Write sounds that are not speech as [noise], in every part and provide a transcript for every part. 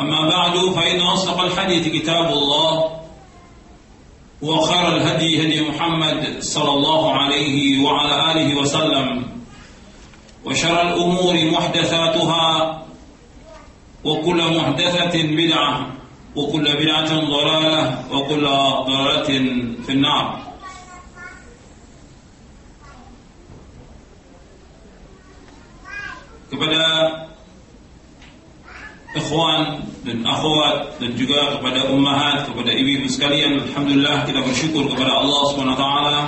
أما بعد فإن أصدق الحديث كتاب الله وخير الهدي هدي محمد صلى الله عليه وعلى آله وسلم وشر الأمور محدثاتها وكل محدثة بدعة وكل بدعة ضلالة وكل ضلالة في النار. Kepada ikhwan dan akhwat dan juga kepada ummahat, kepada ibu-ibu sekalian, alhamdulillah kita bersyukur kepada Allah Subhanahu wa taala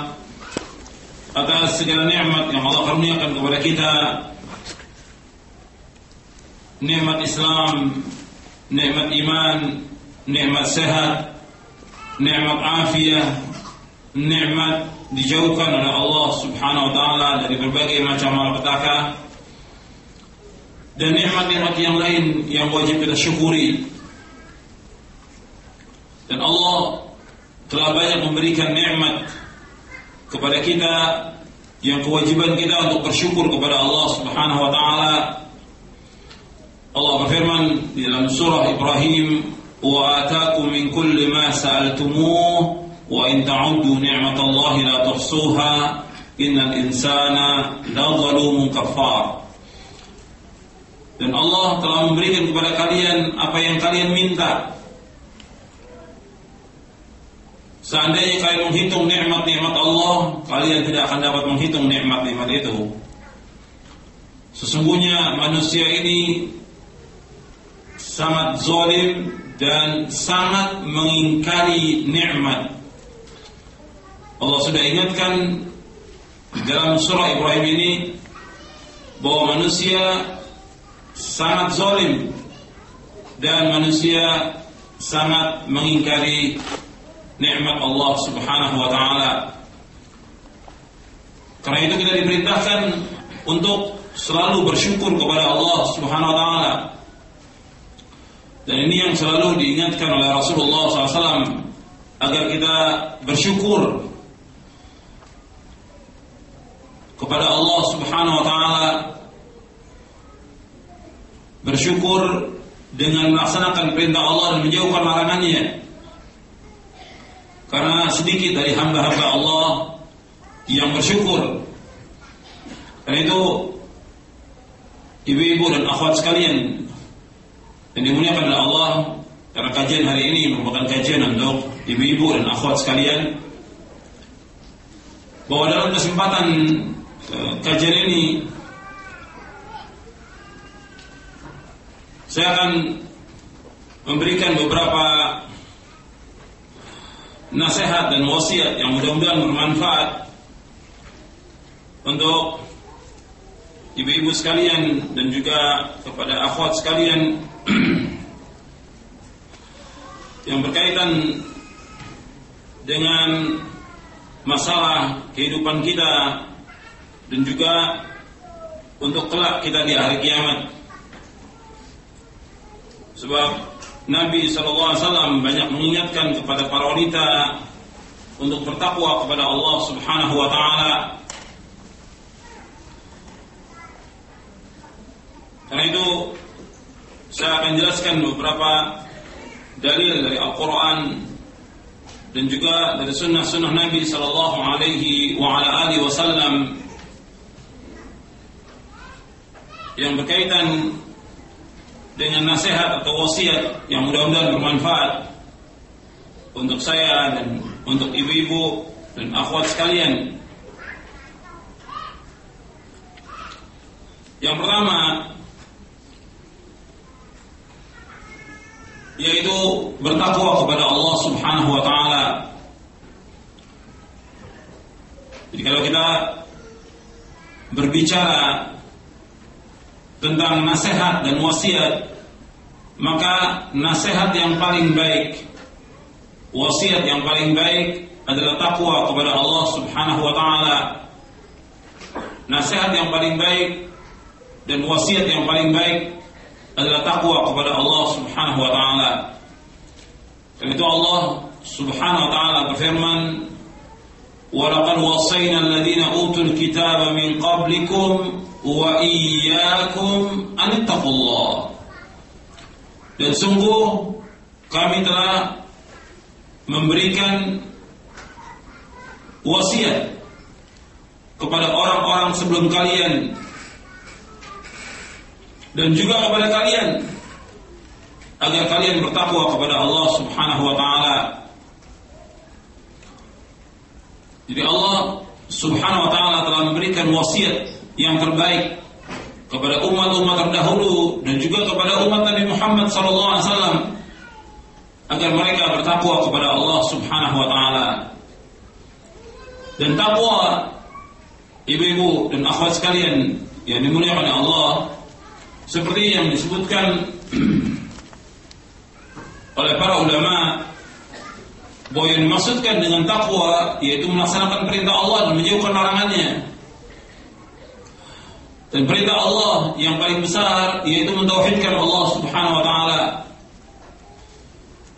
atas segala nikmat yang Allah karuniakan kepada kita. Nikmat Islam, nikmat iman, nikmat sehat, nikmat afiah, nikmat dijauhkan oleh Allah Subhanahu wa taala dari berbagai macam malapetaka dan nikmat-nikmat yang lain yang wajib kita syukuri. Dan Allah telah banyak memberikan nikmat kepada kita yang kewajiban kita untuk bersyukur kepada Allah Subhanahu wa taala. Allah berfirman di dalam surah Ibrahim, "Wa ataakum min kulli ma sa'altumuh wa in ta'uddu ni'matallahi la tuhsuha, innal insana la zalumun kafar." Dan Allah telah memberikan kepada kalian apa yang kalian minta. Seandainya kalian menghitung nikmat-nikmat Allah, kalian tidak akan dapat menghitung nikmat-nikmat itu. Sesungguhnya manusia ini sangat zalim dan sangat mengingkari nikmat. Allah sudah ingatkan dalam surah Ibrahim ini bahwa manusia sangat zalim dan manusia sangat mengingkari nikmat Allah Subhanahu wa taala. Karena itu kita diperintahkan untuk selalu bersyukur kepada Allah Subhanahu wa taala. Dan ini yang selalu diingatkan oleh Rasulullah SAW agar kita bersyukur kepada Allah Subhanahu wa taala bersyukur dengan melaksanakan perintah Allah dan menjauhkan larangannya. Karena sedikit dari hamba-hamba Allah yang bersyukur. Karena itu ibu-ibu dan akhwat sekalian yang dimuliakan oleh Allah karena kajian hari ini merupakan kajian untuk ibu-ibu dan akhwat sekalian bahwa dalam kesempatan kajian ini Saya akan memberikan beberapa nasihat dan wasiat yang mudah-mudahan bermanfaat untuk ibu-ibu sekalian dan juga kepada akhwat sekalian [clears throat] yang berkaitan dengan masalah kehidupan kita dan juga untuk kelak kita di hari kiamat. Sebab Nabi SAW banyak mengingatkan kepada para wanita untuk bertakwa kepada Allah Subhanahu wa taala. Karena itu saya akan jelaskan beberapa dalil dari Al-Quran dan juga dari sunnah-sunnah Nabi Sallallahu Alaihi Wasallam yang berkaitan dengan nasihat atau wasiat yang mudah-mudahan bermanfaat untuk saya dan untuk ibu-ibu dan akhwat sekalian. Yang pertama yaitu bertakwa kepada Allah Subhanahu wa taala. Jadi kalau kita berbicara tentang nasihat dan wasiat, maka nasihat yang paling baik, wasiat yang paling baik adalah takwa kepada Allah Subhanahu wa taala. Nasihat yang paling baik dan wasiat yang paling baik adalah takwa kepada Allah Subhanahu wa taala. Karena itu Allah Subhanahu wa taala berfirman, "Wa laqad wassayna alladziina utul kitaba min qablikum wa iyyakum an taqullah." Dan sungguh kami telah memberikan wasiat kepada orang-orang sebelum kalian dan juga kepada kalian agar kalian bertakwa kepada Allah Subhanahu wa taala. Jadi Allah Subhanahu wa taala telah memberikan wasiat yang terbaik kepada umat-umat terdahulu dan juga kepada umat Nabi Muhammad sallallahu alaihi wasallam agar mereka bertakwa kepada Allah Subhanahu wa taala. Dan takwa ibu-ibu dan akhwat sekalian yang dimuliakan oleh Allah seperti yang disebutkan [clears throat] oleh para ulama bahwa yang dimaksudkan dengan takwa yaitu melaksanakan perintah Allah dan menjauhkan larangannya. Dan perintah Allah yang paling besar yaitu mentauhidkan Allah Subhanahu wa taala.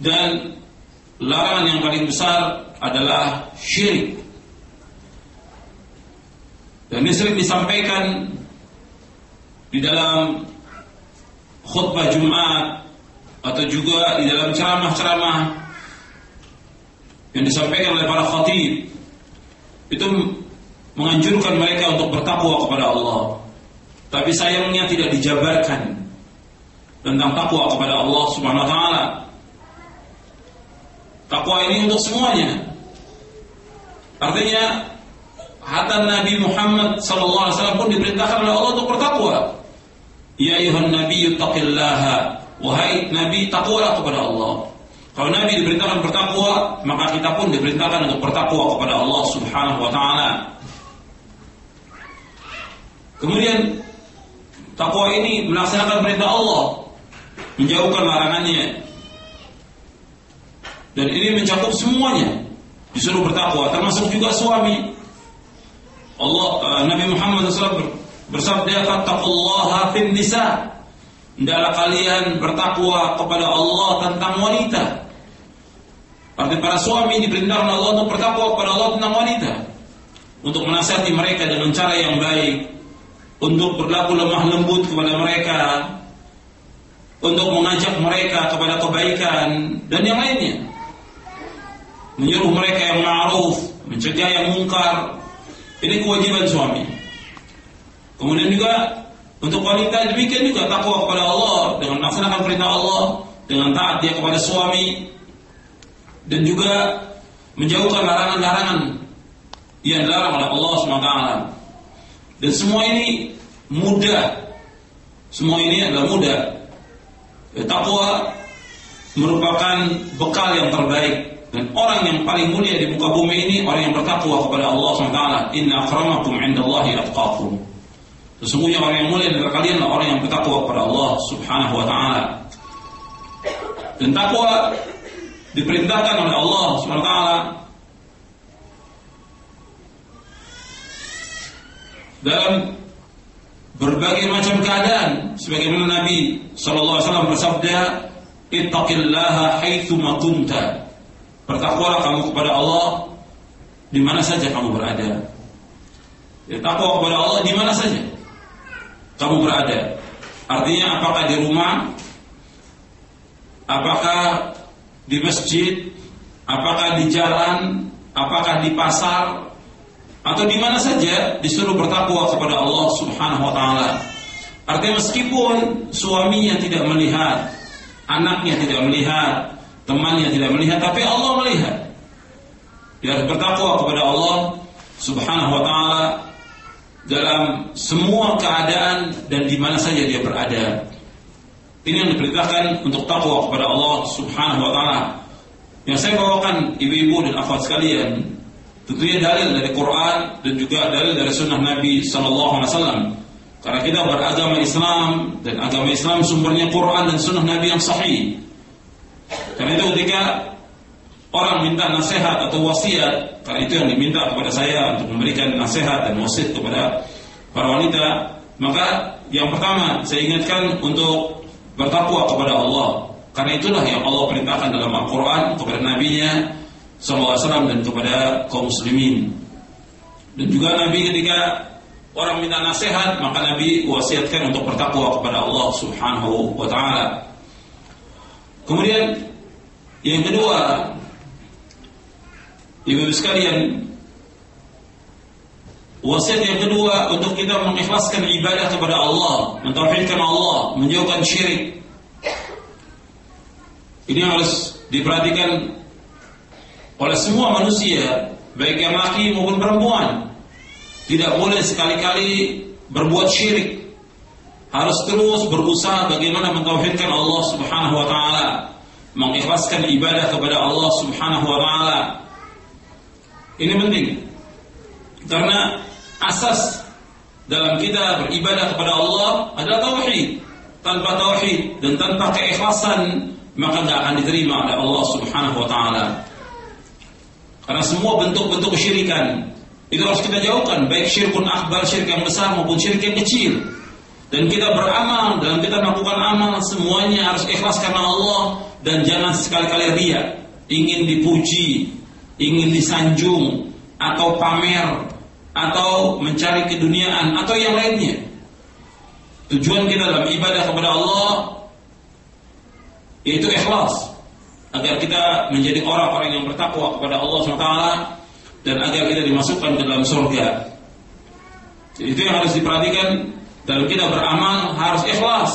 Dan larangan yang paling besar adalah syirik. Dan ini sering disampaikan di dalam khutbah Jumat atau juga di dalam ceramah-ceramah yang disampaikan oleh para khatib itu menganjurkan mereka untuk bertakwa kepada Allah. Tapi sayangnya tidak dijabarkan tentang takwa kepada Allah Subhanahu wa taala. Takwa ini untuk semuanya. Artinya hatta Nabi Muhammad sallallahu alaihi wasallam pun diperintahkan oleh Allah untuk bertakwa. Ya ayuhan nabi taqillaha. Wahai nabi takwalah kepada Allah. Kalau nabi diperintahkan bertakwa, maka kita pun diperintahkan untuk bertakwa kepada Allah Subhanahu wa taala. Kemudian takwa ini melaksanakan perintah Allah, menjauhkan larangannya. Dan ini mencakup semuanya. Disuruh bertakwa, termasuk juga suami. Allah uh, Nabi Muhammad SAW bersabda fattaqullaha fin nisa. Hendaklah kalian bertakwa kepada Allah tentang wanita. Arti para suami diperintahkan Allah untuk bertakwa kepada Allah tentang wanita. Untuk menasihati mereka dengan cara yang baik. Untuk berlaku lemah lembut kepada mereka. Untuk mengajak mereka kepada kebaikan dan yang lainnya. Menyuruh mereka yang ma'ruf, mencegah yang mungkar. Ini kewajiban suami. Kemudian juga untuk wanita demikian juga takwa kepada Allah dengan melaksanakan perintah Allah, dengan taat dia kepada suami dan juga menjauhkan larangan-larangan yang dilarang oleh Allah SWT. Dan semua ini mudah. Semua ini adalah mudah. Ya, takwa merupakan bekal yang terbaik dan orang yang paling mulia di muka bumi ini orang yang bertakwa kepada Allah SWT. Inna akramakum indallahi atqakum. Sesungguhnya orang yang mulia dari kalian adalah orang yang bertakwa kepada Allah Subhanahu wa taala. Dan takwa diperintahkan oleh Allah Subhanahu dalam berbagai macam keadaan sebagaimana Nabi sallallahu alaihi wasallam bersabda ittaqillaha haitsu ma kunta. Bertakwalah kamu kepada Allah di mana saja kamu berada. Ya, takwa kepada Allah di mana saja kamu berada. Artinya apakah di rumah, apakah di masjid, apakah di jalan, apakah di pasar, atau di mana saja disuruh bertakwa kepada Allah Subhanahu wa taala. Artinya meskipun suaminya tidak melihat, anaknya tidak melihat, temannya tidak melihat, tapi Allah melihat. Dia harus bertakwa kepada Allah Subhanahu wa taala dalam semua keadaan dan di mana saja dia berada. Ini yang diperintahkan untuk takwa kepada Allah Subhanahu wa taala. Yang saya bawakan ibu-ibu dan akhwat sekalian, tentunya dalil dari Quran dan juga dalil dari sunnah Nabi wasallam. Karena kita beragama Islam dan agama Islam sumbernya Quran dan sunnah Nabi yang sahih. Karena itu ketika orang minta nasihat atau wasiat, karena itu yang diminta kepada saya untuk memberikan nasihat dan wasiat kepada para wanita, maka yang pertama saya ingatkan untuk bertakwa kepada Allah. Karena itulah yang Allah perintahkan dalam Al-Quran kepada Nabi-Nya SAW dan kepada kaum muslimin. Dan juga Nabi ketika orang minta nasihat, maka Nabi wasiatkan untuk bertakwa kepada Allah Subhanahu wa taala. Kemudian yang kedua, Ibu sekalian, wasiat yang kedua untuk kita mengikhlaskan ibadah kepada Allah, mentauhidkan Allah, menjauhkan syirik. Ini harus diperhatikan oleh semua manusia, baik yang laki maupun perempuan. Tidak boleh sekali-kali berbuat syirik. Harus terus berusaha bagaimana mentauhidkan Allah Subhanahu wa taala, mengikhlaskan ibadah kepada Allah Subhanahu wa taala, ini penting. Karena asas dalam kita beribadah kepada Allah adalah tauhid. Tanpa tauhid dan tanpa keikhlasan maka tidak akan diterima oleh Allah Subhanahu wa taala. Karena semua bentuk-bentuk kesyirikan itu harus kita jauhkan, baik syirkun akbar, syirik yang besar maupun syirik yang kecil. Dan kita beramal dalam kita melakukan amal semuanya harus ikhlas karena Allah dan jangan sekali-kali ria, ingin dipuji, ingin disanjung atau pamer atau mencari keduniaan atau yang lainnya. Tujuan kita dalam ibadah kepada Allah yaitu ikhlas agar kita menjadi orang-orang yang bertakwa kepada Allah SWT dan agar kita dimasukkan ke dalam surga. Itu yang harus diperhatikan dalam kita beramal harus ikhlas.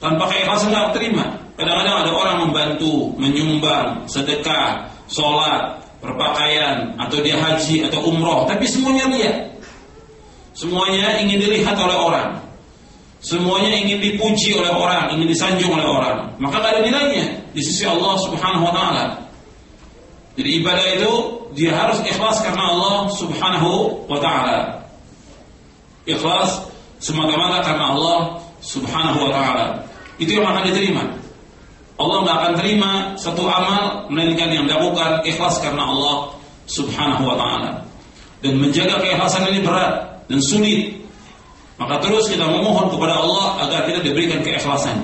Tanpa keikhlasan tidak terima. Kadang-kadang ada orang membantu, menyumbang, sedekah, sholat, berpakaian, atau dia haji atau umroh, tapi semuanya lihat. Semuanya ingin dilihat oleh orang. Semuanya ingin dipuji oleh orang, ingin disanjung oleh orang. Maka tidak ada nilainya di sisi Allah Subhanahu wa taala. Jadi ibadah itu dia harus ikhlas karena Allah Subhanahu wa taala. Ikhlas semata-mata karena Allah Subhanahu wa taala. Itu yang akan diterima. Allah nggak akan terima satu amal melainkan yang dilakukan ikhlas karena Allah Subhanahu wa taala. Dan menjaga keikhlasan ini berat dan sulit. Maka terus kita memohon kepada Allah agar kita diberikan keikhlasan.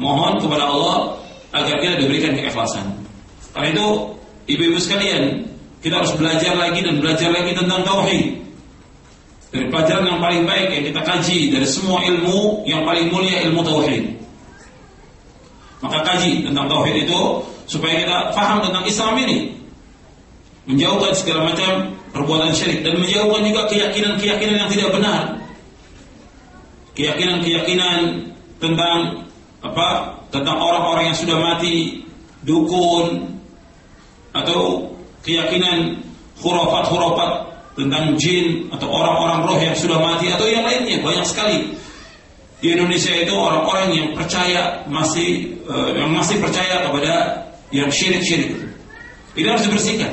Mohon kepada Allah agar kita diberikan keikhlasan. Karena itu ibu-ibu sekalian, kita harus belajar lagi dan belajar lagi tentang tauhid. Dari pelajaran yang paling baik yang kita kaji dari semua ilmu yang paling mulia ilmu tauhid. Maka kaji tentang tauhid itu supaya kita paham tentang Islam ini. Menjauhkan segala macam perbuatan syirik dan menjauhkan juga keyakinan-keyakinan yang tidak benar. Keyakinan-keyakinan tentang apa? Tentang orang-orang yang sudah mati, dukun atau keyakinan khurafat-khurafat tentang jin atau orang-orang roh yang sudah mati atau yang lainnya banyak sekali di Indonesia itu orang-orang yang percaya masih uh, yang masih percaya kepada yang syirik-syirik. Ini harus dibersihkan.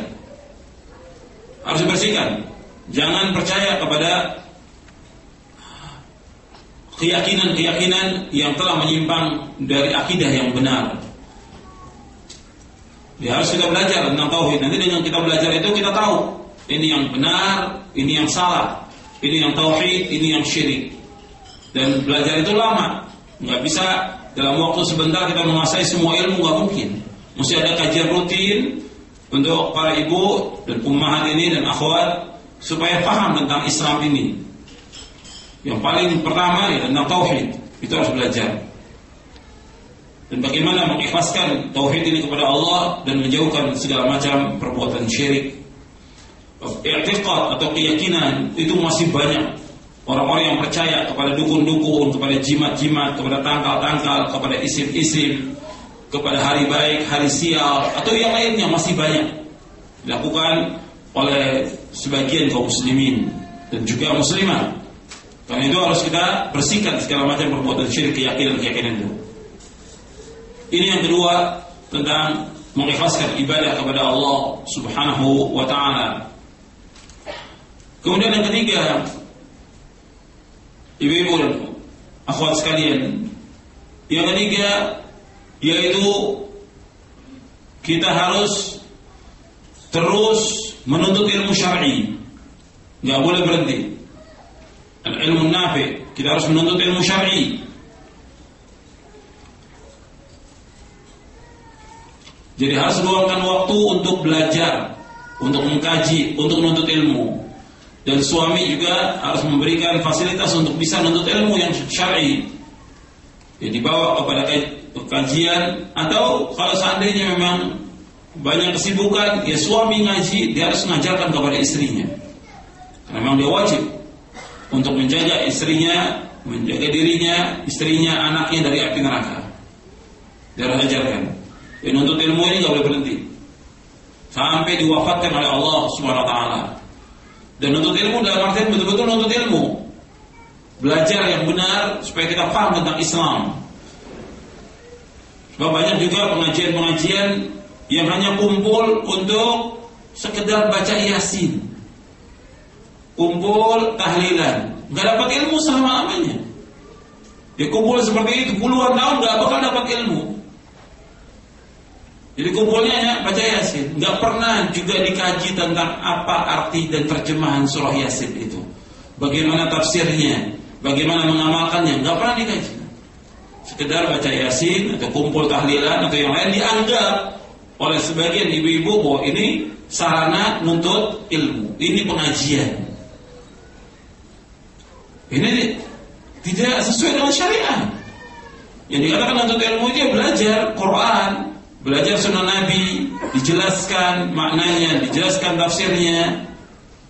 Harus dibersihkan. Jangan percaya kepada keyakinan-keyakinan yang telah menyimpang dari akidah yang benar. Ya harus kita belajar tentang tauhid. Nanti dengan kita belajar itu kita tahu ini yang benar, ini yang salah, ini yang tauhid, ini yang syirik. Dan belajar itu lama, nggak bisa dalam waktu sebentar kita menguasai semua ilmu nggak mungkin. Mesti ada kajian rutin untuk para ibu dan ummahat ini dan akhwat supaya paham tentang Islam ini. Yang paling pertama ya tentang tauhid, itu harus belajar. Dan bagaimana mengikhlaskan tauhid ini kepada Allah dan menjauhkan segala macam perbuatan syirik. I'tiqad atau keyakinan itu masih banyak orang-orang yang percaya kepada dukun-dukun, kepada jimat-jimat, kepada tangkal-tangkal, kepada isim-isim, kepada hari baik, hari sial, atau yang lainnya masih banyak dilakukan oleh sebagian kaum muslimin dan juga muslimah. Karena itu harus kita bersihkan segala macam perbuatan syirik keyakinan-keyakinan itu. Ini yang kedua tentang mengikhlaskan ibadah kepada Allah Subhanahu wa taala. Kemudian yang ketiga, ibu-ibu dan akhwat sekalian, yang ketiga yaitu kita harus terus menuntut ilmu syar'i. Nggak boleh berhenti. Ilmu nafi, kita harus menuntut ilmu syar'i. Jadi harus luangkan waktu untuk belajar, untuk mengkaji, untuk menuntut ilmu. Dan suami juga harus memberikan fasilitas untuk bisa menuntut ilmu yang syar'i. Ya dibawa kepada kajian atau kalau seandainya memang banyak kesibukan, ya suami ngaji, dia harus mengajarkan kepada istrinya. Karena memang dia wajib untuk menjaga istrinya, menjaga dirinya, istrinya, anaknya dari api neraka. Dia ajarkan. Dan untuk ilmu ini nggak boleh berhenti sampai diwafatkan oleh Allah Subhanahu Wa Taala. Dan untuk ilmu dalam artian betul-betul untuk ilmu, belajar yang benar supaya kita paham tentang Islam. Sebab banyak juga pengajian-pengajian yang hanya kumpul untuk sekedar baca yasin, kumpul tahlilan, nggak dapat ilmu selama lamanya. Dia kumpul seperti itu puluhan tahun nggak bakal dapat ilmu. Jadi kumpulnya hanya baca Yasin, nggak pernah juga dikaji tentang apa arti dan terjemahan surah Yasin itu. Bagaimana tafsirnya, bagaimana mengamalkannya, nggak pernah dikaji. Sekedar baca Yasin atau kumpul tahlilan atau yang lain dianggap oleh sebagian ibu-ibu bahwa ini sarana nuntut ilmu, ini pengajian. Ini tidak sesuai dengan syariat. Yang dikatakan nuntut ilmu itu ya belajar Quran, belajar sunnah Nabi, dijelaskan maknanya, dijelaskan tafsirnya,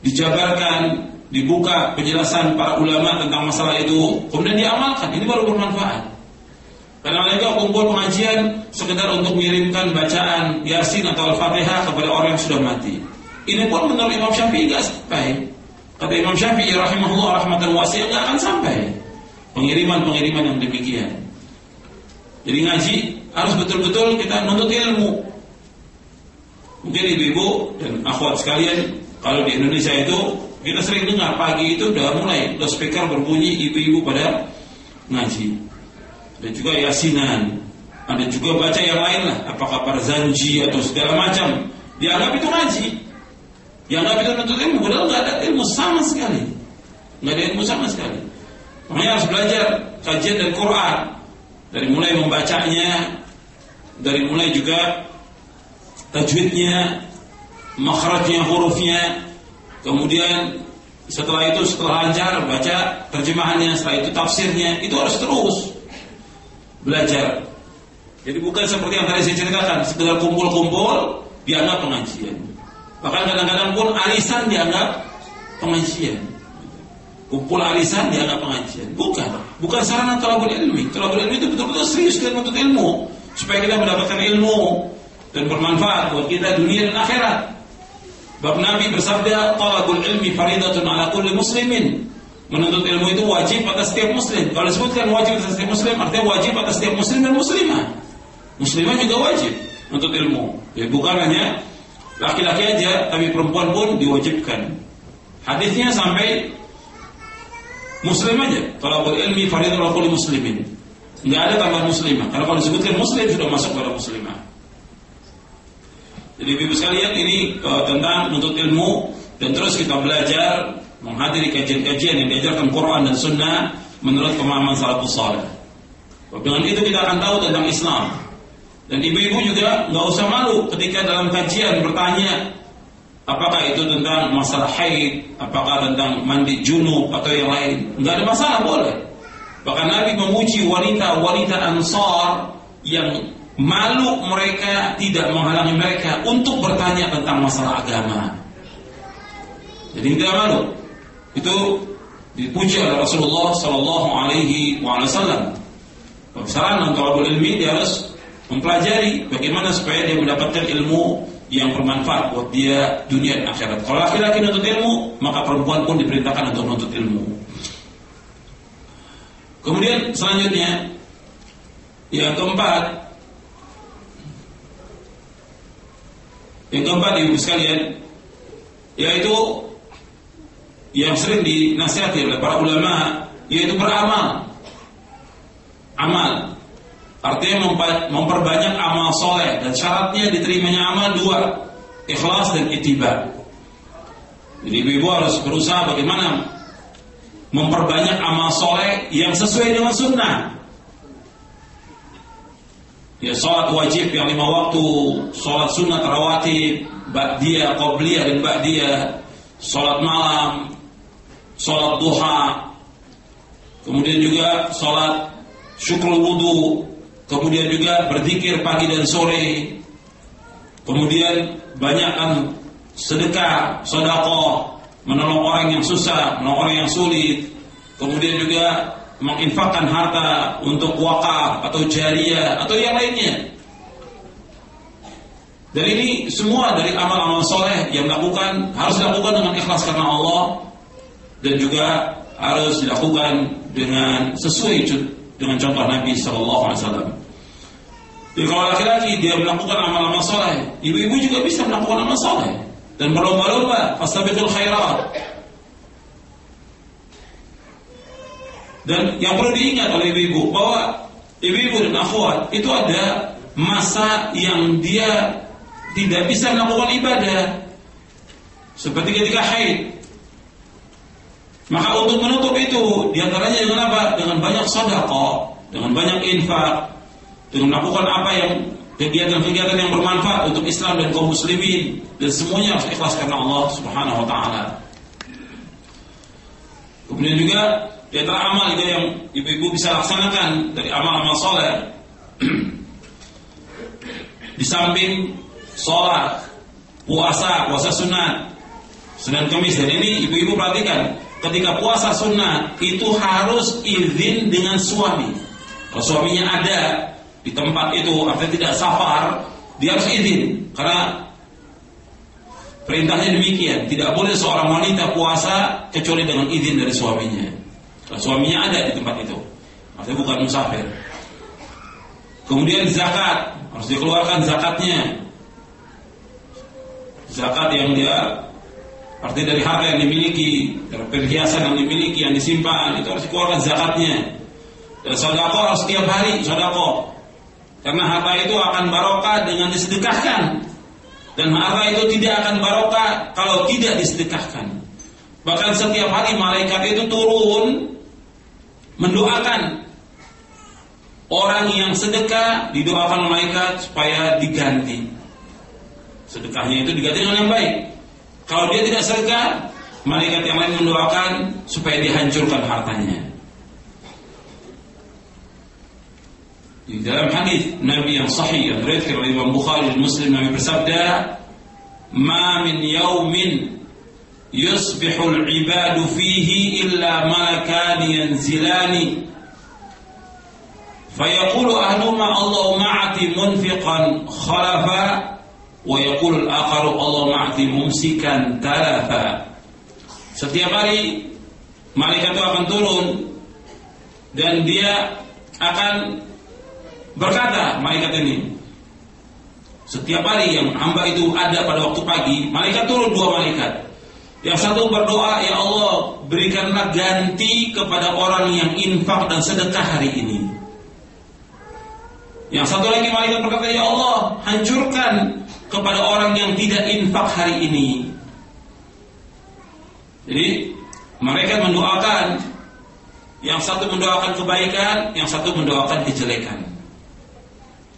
dijabarkan, dibuka penjelasan para ulama tentang masalah itu, kemudian diamalkan. Ini baru bermanfaat. Karena mereka kumpul pengajian sekedar untuk mengirimkan bacaan Yasin atau Al-Fatihah kepada orang yang sudah mati. Ini pun menurut Imam Syafi'i tidak sampai. Kata Imam Syafi'i rahimahullah rahmatan wasi'ah tidak akan sampai. Pengiriman-pengiriman yang demikian. Jadi ngaji harus betul-betul kita menuntut ilmu. Mungkin ibu-ibu dan akhwat sekalian, kalau di Indonesia itu kita sering dengar pagi itu udah mulai speaker berbunyi ibu-ibu pada ngaji. Dan juga yasinan. Ada juga baca yang lain lah, apakah zanji atau segala macam. Dianggap itu ngaji. Dianggap itu menuntut ilmu, padahal nggak ada ilmu sama sekali. Nggak ada ilmu sama sekali. Makanya harus belajar kajian dan Quran dari mulai membacanya dari mulai juga tajwidnya, makhrajnya, hurufnya, kemudian setelah itu setelah lancar baca terjemahannya, setelah itu tafsirnya, itu harus terus belajar. Jadi bukan seperti yang tadi saya ceritakan, sekedar kumpul-kumpul dianggap pengajian. Bahkan kadang-kadang pun alisan dianggap pengajian. Kumpul alisan dianggap pengajian. Bukan, bukan sarana talabul ilmi. Talabul ilmi itu betul-betul serius dan untuk ilmu supaya kita mendapatkan ilmu dan bermanfaat buat kita dunia dan akhirat. Bab Nabi bersabda, "Talabul ilmi faridatun ala kulli muslimin." Menuntut ilmu itu wajib atas setiap muslim. Kalau disebutkan wajib atas setiap muslim, artinya wajib atas setiap muslim dan muslimah. Muslimah juga wajib untuk ilmu. Ya, bukan hanya laki-laki aja, tapi perempuan pun diwajibkan. Hadisnya sampai muslim aja. Talabul ilmi faridatun ala kulli muslimin nggak ada tambahan muslimah. Karena kalau disebutkan muslim sudah masuk pada muslimah. Jadi ibu sekalian ini uh, tentang menuntut ilmu dan terus kita belajar menghadiri kajian-kajian yang diajarkan Quran dan Sunnah menurut pemahaman salafus saleh. Dengan itu kita akan tahu tentang Islam. Dan ibu-ibu juga nggak usah malu ketika dalam kajian bertanya apakah itu tentang masalah haid, apakah tentang mandi junub atau yang lain. Nggak ada masalah boleh. Bahkan Nabi memuji wanita-wanita Ansar yang malu mereka tidak menghalangi mereka untuk bertanya tentang masalah agama. Jadi tidak malu. Itu dipuji oleh Rasulullah Sallallahu Alaihi Wasallam. Saran untuk ilmi dia harus mempelajari bagaimana supaya dia mendapatkan ilmu yang bermanfaat buat dia dunia dan akhirat. Kalau laki-laki menuntut ilmu, maka perempuan pun diperintahkan untuk menuntut ilmu. Kemudian selanjutnya yang keempat yang keempat ibu sekalian yaitu yang sering dinasihati oleh para ulama yaitu beramal amal Artinya memperbanyak amal soleh dan syaratnya diterimanya amal dua, ikhlas dan itiba. Jadi ibu-ibu harus berusaha bagaimana memperbanyak amal soleh yang sesuai dengan sunnah. Ya sholat wajib yang lima waktu, sholat sunnah terawati, ba'diyah, qobliyah dan ba'diyah, sholat malam, sholat duha, kemudian juga sholat syukur wudhu, kemudian juga berzikir pagi dan sore, kemudian banyakkan sedekah, sodako, menolong orang yang susah, menolong orang yang sulit, kemudian juga menginfakkan harta untuk wakaf atau jariah atau yang lainnya. Dan ini semua dari amal-amal soleh yang dilakukan harus dilakukan dengan ikhlas karena Allah dan juga harus dilakukan dengan sesuai dengan contoh Nabi Shallallahu Alaihi Wasallam. Jadi kalau laki-laki dia melakukan amal-amal soleh, ibu-ibu juga bisa melakukan amal soleh. Dan berlomba-lomba, fastabiqul khairat. Dan yang perlu diingat oleh ibu-ibu bahwa ibu-ibu dan akhwat itu ada masa yang dia tidak bisa melakukan ibadah. Seperti ketika haid. Maka untuk menutup itu di antaranya dengan apa? Dengan banyak sodako, dengan banyak infak, dengan melakukan apa yang kegiatan-kegiatan yang bermanfaat untuk Islam dan kaum muslimin dan semuanya harus ikhlas karena Allah Subhanahu wa taala. Kemudian juga di antara amal juga yang ibu-ibu bisa laksanakan dari amal-amal soleh [clears throat] di samping sholat, puasa, puasa sunat, Senin Kamis dan ini ibu-ibu perhatikan ketika puasa sunnah itu harus izin dengan suami. Kalau suaminya ada di tempat itu, artinya tidak safar, dia harus izin karena perintahnya demikian. Tidak boleh seorang wanita puasa kecuali dengan izin dari suaminya. Kalau suaminya ada di tempat itu, artinya bukan musafir. Kemudian zakat harus dikeluarkan zakatnya. Zakat yang dia Artinya dari harta yang dimiliki, dari perhiasan yang dimiliki, yang disimpan, itu harus dikeluarkan zakatnya. Dan sodako harus setiap hari sodako. Karena harta itu akan barokah dengan disedekahkan. Dan harta itu tidak akan barokah kalau tidak disedekahkan. Bahkan setiap hari malaikat itu turun mendoakan orang yang sedekah didoakan malaikat supaya diganti. Sedekahnya itu diganti dengan yang baik. Kalau dia tidak sedekah, malaikat yang lain mendoakan supaya dihancurkan hartanya. I Nabi yang sahih yang redke oleh Imam Bukhari dan muslim Nabi bersabda, nam je presav da ma min jaumin يصبح العباد فيه إلا ملكان ينزلان فيقول ma'ati munfiqan khalafa wa yaqulu al-akharu اللهم ma'ati mumsikan talafa. Setiap hari malaikat itu akan turun dan dia akan berkata malaikat ini setiap hari yang hamba itu ada pada waktu pagi malaikat turun dua malaikat yang satu berdoa ya Allah berikanlah ganti kepada orang yang infak dan sedekah hari ini yang satu lagi malaikat berkata ya Allah hancurkan kepada orang yang tidak infak hari ini. Jadi mereka mendoakan yang satu mendoakan kebaikan, yang satu mendoakan kejelekan.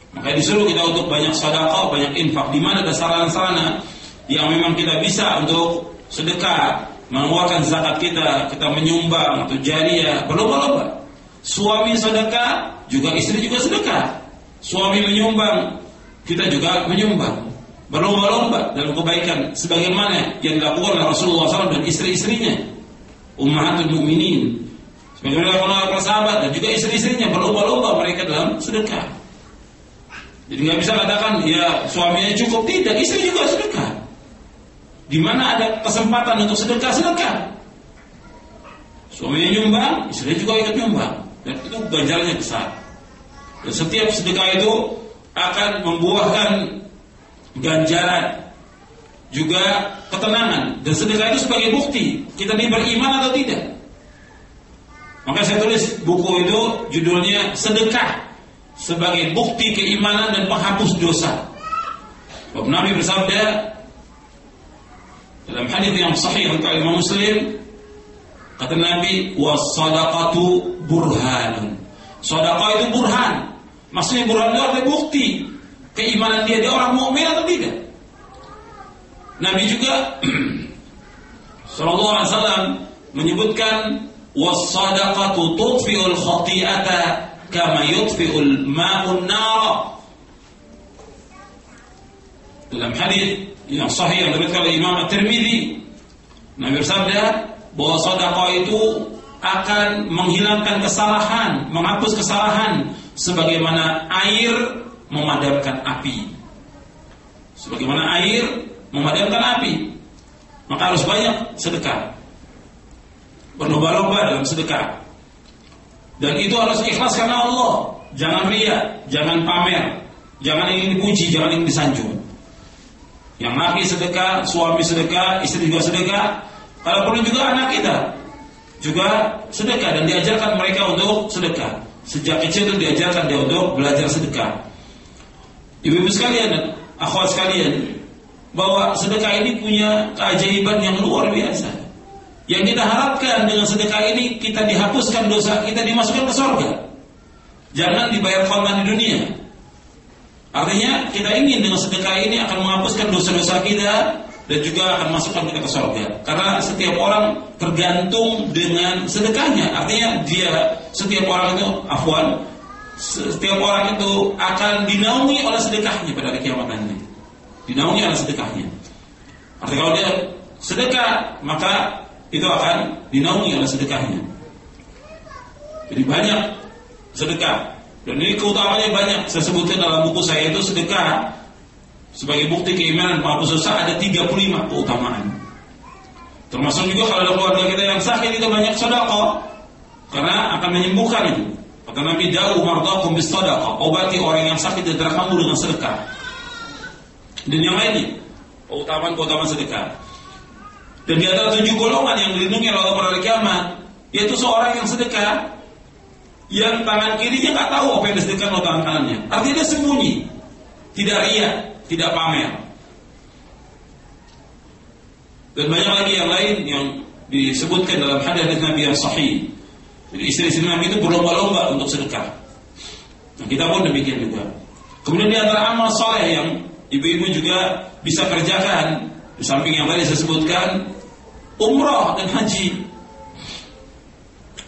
Maka disuruh kita untuk banyak sedekah, banyak infak. Di mana ada sarana-sarana yang memang kita bisa untuk sedekah, mengeluarkan zakat kita, kita menyumbang atau jariah, berlomba-lomba. Suami sedekah, juga istri juga sedekah. Suami menyumbang, kita juga menyumbang. Berlomba-lomba dalam kebaikan sebagaimana yang dilakukan oleh Rasulullah SAW dan istri-istrinya. Ummahatul Mukminin Sebagaimana para sahabat dan juga istri-istrinya berlomba-lomba mereka dalam sedekah. Jadi nggak bisa katakan ya suaminya cukup tidak, istri juga sedekah. Di mana ada kesempatan untuk sedekah, sedekah. Suaminya nyumbang, istri juga ikut nyumbang. Dan itu ganjarannya besar. Dan setiap sedekah itu akan membuahkan ganjaran juga ketenangan dan sedekah itu sebagai bukti kita ini beriman atau tidak. Maka saya tulis buku itu judulnya Sedekah sebagai bukti keimanan dan penghapus dosa. Sebab Nabi bersabda dalam hadis yang sahih dari Imam Muslim kata Nabi wasadaqatu burhanun. Sedekah itu burhan. Maksudnya burhan itu ada bukti keimanan dia dia orang mukmin atau tidak. Nabi juga [clears throat] Sallallahu Alaihi Wasallam menyebutkan was-sadaqatu tudfi'ul khati'ata kama yudfi'ul ma'un nara. Dalam hadis yang sahih yang diriwayatkan oleh Imam At-Tirmizi, Nabi bersabda bahwa sedekah itu akan menghilangkan kesalahan, menghapus kesalahan sebagaimana air memadamkan api. Sebagaimana air memadamkan api. Maka harus banyak sedekah berlomba-lomba dalam sedekah. Dan itu harus ikhlas karena Allah. Jangan ria, jangan pamer, jangan ingin dipuji, jangan ingin disanjung. Yang laki sedekah, suami sedekah, istri juga sedekah. Kalau perlu juga anak kita juga sedekah dan diajarkan mereka untuk sedekah. Sejak kecil itu diajarkan dia untuk belajar sedekah. Ibu-ibu sekalian akhwat sekalian, bahwa sedekah ini punya keajaiban yang luar biasa. Yang kita harapkan dengan sedekah ini kita dihapuskan dosa kita dimasukkan ke surga. Jangan dibayar korban di dunia. Artinya kita ingin dengan sedekah ini akan menghapuskan dosa-dosa kita dan juga akan masukkan kita ke surga. Karena setiap orang tergantung dengan sedekahnya. Artinya dia setiap orang itu afwan, setiap orang itu akan dinaungi oleh sedekahnya pada hari kiamat nanti. Dinaungi oleh sedekahnya. Artinya kalau dia sedekah maka itu akan dinaungi oleh sedekahnya. Jadi banyak sedekah. Dan ini keutamanya banyak. Saya sebutkan dalam buku saya itu sedekah sebagai bukti keimanan penghapus dosa ada 35 keutamaan. Termasuk juga kalau ada keluarga kita yang sakit itu banyak sedekah karena akan menyembuhkan itu. Kata Nabi Dawu mardakum bis sedekah, obati orang yang sakit dan kamu dengan sedekah. Dan yang lainnya, keutamaan-keutamaan sedekah. Dan di antara tujuh golongan yang dilindungi oleh Allah pada kiamat, yaitu seorang yang sedekah, yang tangan kirinya nggak tahu apa yang disedekahkan oleh tangan kanannya. Artinya dia sembunyi, tidak ria, tidak pamer. Dan banyak lagi yang lain yang disebutkan dalam hadis Nabi yang sahih. Jadi istri-istri Nabi itu berlomba-lomba untuk sedekah. Nah, kita pun demikian juga. Kemudian di antara amal soleh yang ibu-ibu juga bisa kerjakan di samping yang tadi saya sebutkan umroh dan haji.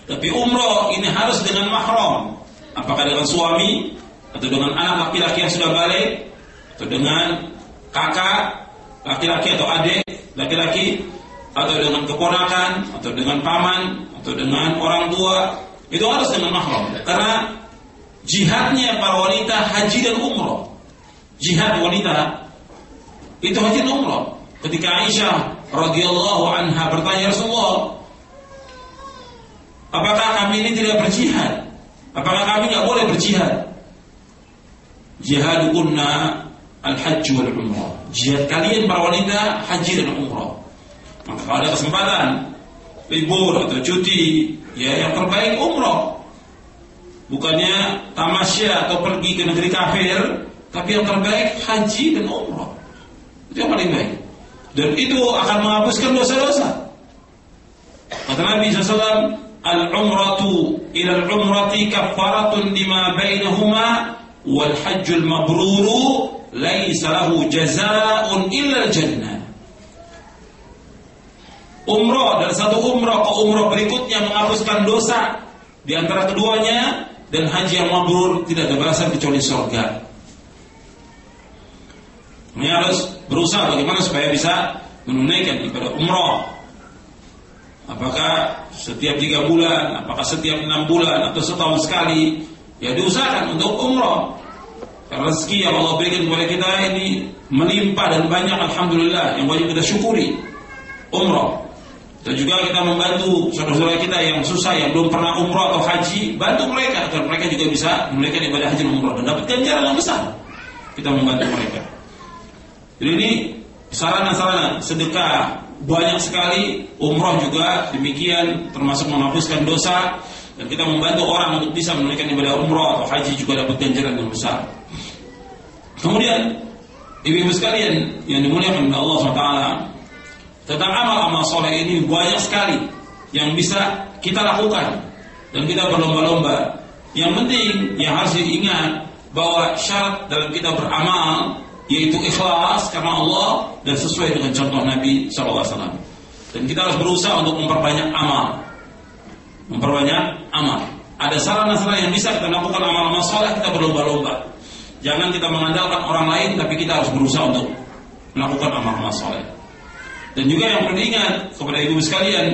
Tapi umroh ini harus dengan mahram. Apakah dengan suami atau dengan anak laki-laki yang sudah balik atau dengan kakak laki-laki atau adik laki-laki atau dengan keponakan atau dengan paman atau dengan orang tua itu harus dengan mahram karena jihadnya para wanita haji dan umroh jihad wanita itu haji dan umroh ketika Aisyah radhiyallahu anha bertanya Rasulullah, apakah kami ini tidak berjihad? Apakah kami nggak boleh berjihad? Jihad kunna al-hajj wal umrah. Jihad kalian para wanita haji dan umrah. Maka kalau ada kesempatan libur atau cuti, ya yang terbaik umrah. Bukannya tamasya atau pergi ke negeri kafir, tapi yang terbaik haji dan umrah. Itu yang paling baik. Dan itu akan menghapuskan dosa-dosa. Kata Nabi SAW, al-umratu ila al-umrati kafaratun lima bainahuma wal hajjul mabruru laisa lahu jazaa'un illa al-jannah. Umrah dan satu umrah ke umrah berikutnya menghapuskan dosa di antara keduanya dan haji yang mabrur tidak ada balasan kecuali surga. Ini harus berusaha bagaimana supaya bisa menunaikan ibadah umrah. Apakah setiap tiga bulan, apakah setiap enam bulan atau setahun sekali, ya diusahakan untuk umrah. Karena rezeki yang Allah berikan kepada kita ini melimpah dan banyak, alhamdulillah, yang wajib kita syukuri. Umrah. Dan juga kita membantu saudara-saudara kita yang susah, yang belum pernah umrah atau haji, bantu mereka agar mereka juga bisa menunaikan ibadah haji dan umrah dan dapat ganjaran yang besar. Kita membantu mereka. Jadi ini sarana-sarana sedekah banyak sekali, umrah juga demikian termasuk menghapuskan dosa dan kita membantu orang untuk bisa menunaikan ibadah umrah atau haji juga dapat ganjaran yang besar. Kemudian ibu-ibu sekalian yang dimuliakan oleh Allah SWT tentang amal-amal soleh ini banyak sekali yang bisa kita lakukan dan kita berlomba-lomba. Yang penting yang harus diingat bahwa syarat dalam kita beramal yaitu ikhlas karena Allah dan sesuai dengan contoh Nabi SAW. Dan kita harus berusaha untuk memperbanyak amal, memperbanyak amal. Ada sarana-sarana yang bisa kita lakukan amal-amal soleh kita berlomba-lomba. Jangan kita mengandalkan orang lain, tapi kita harus berusaha untuk melakukan amal-amal soleh. Dan juga yang perlu diingat kepada ibu sekalian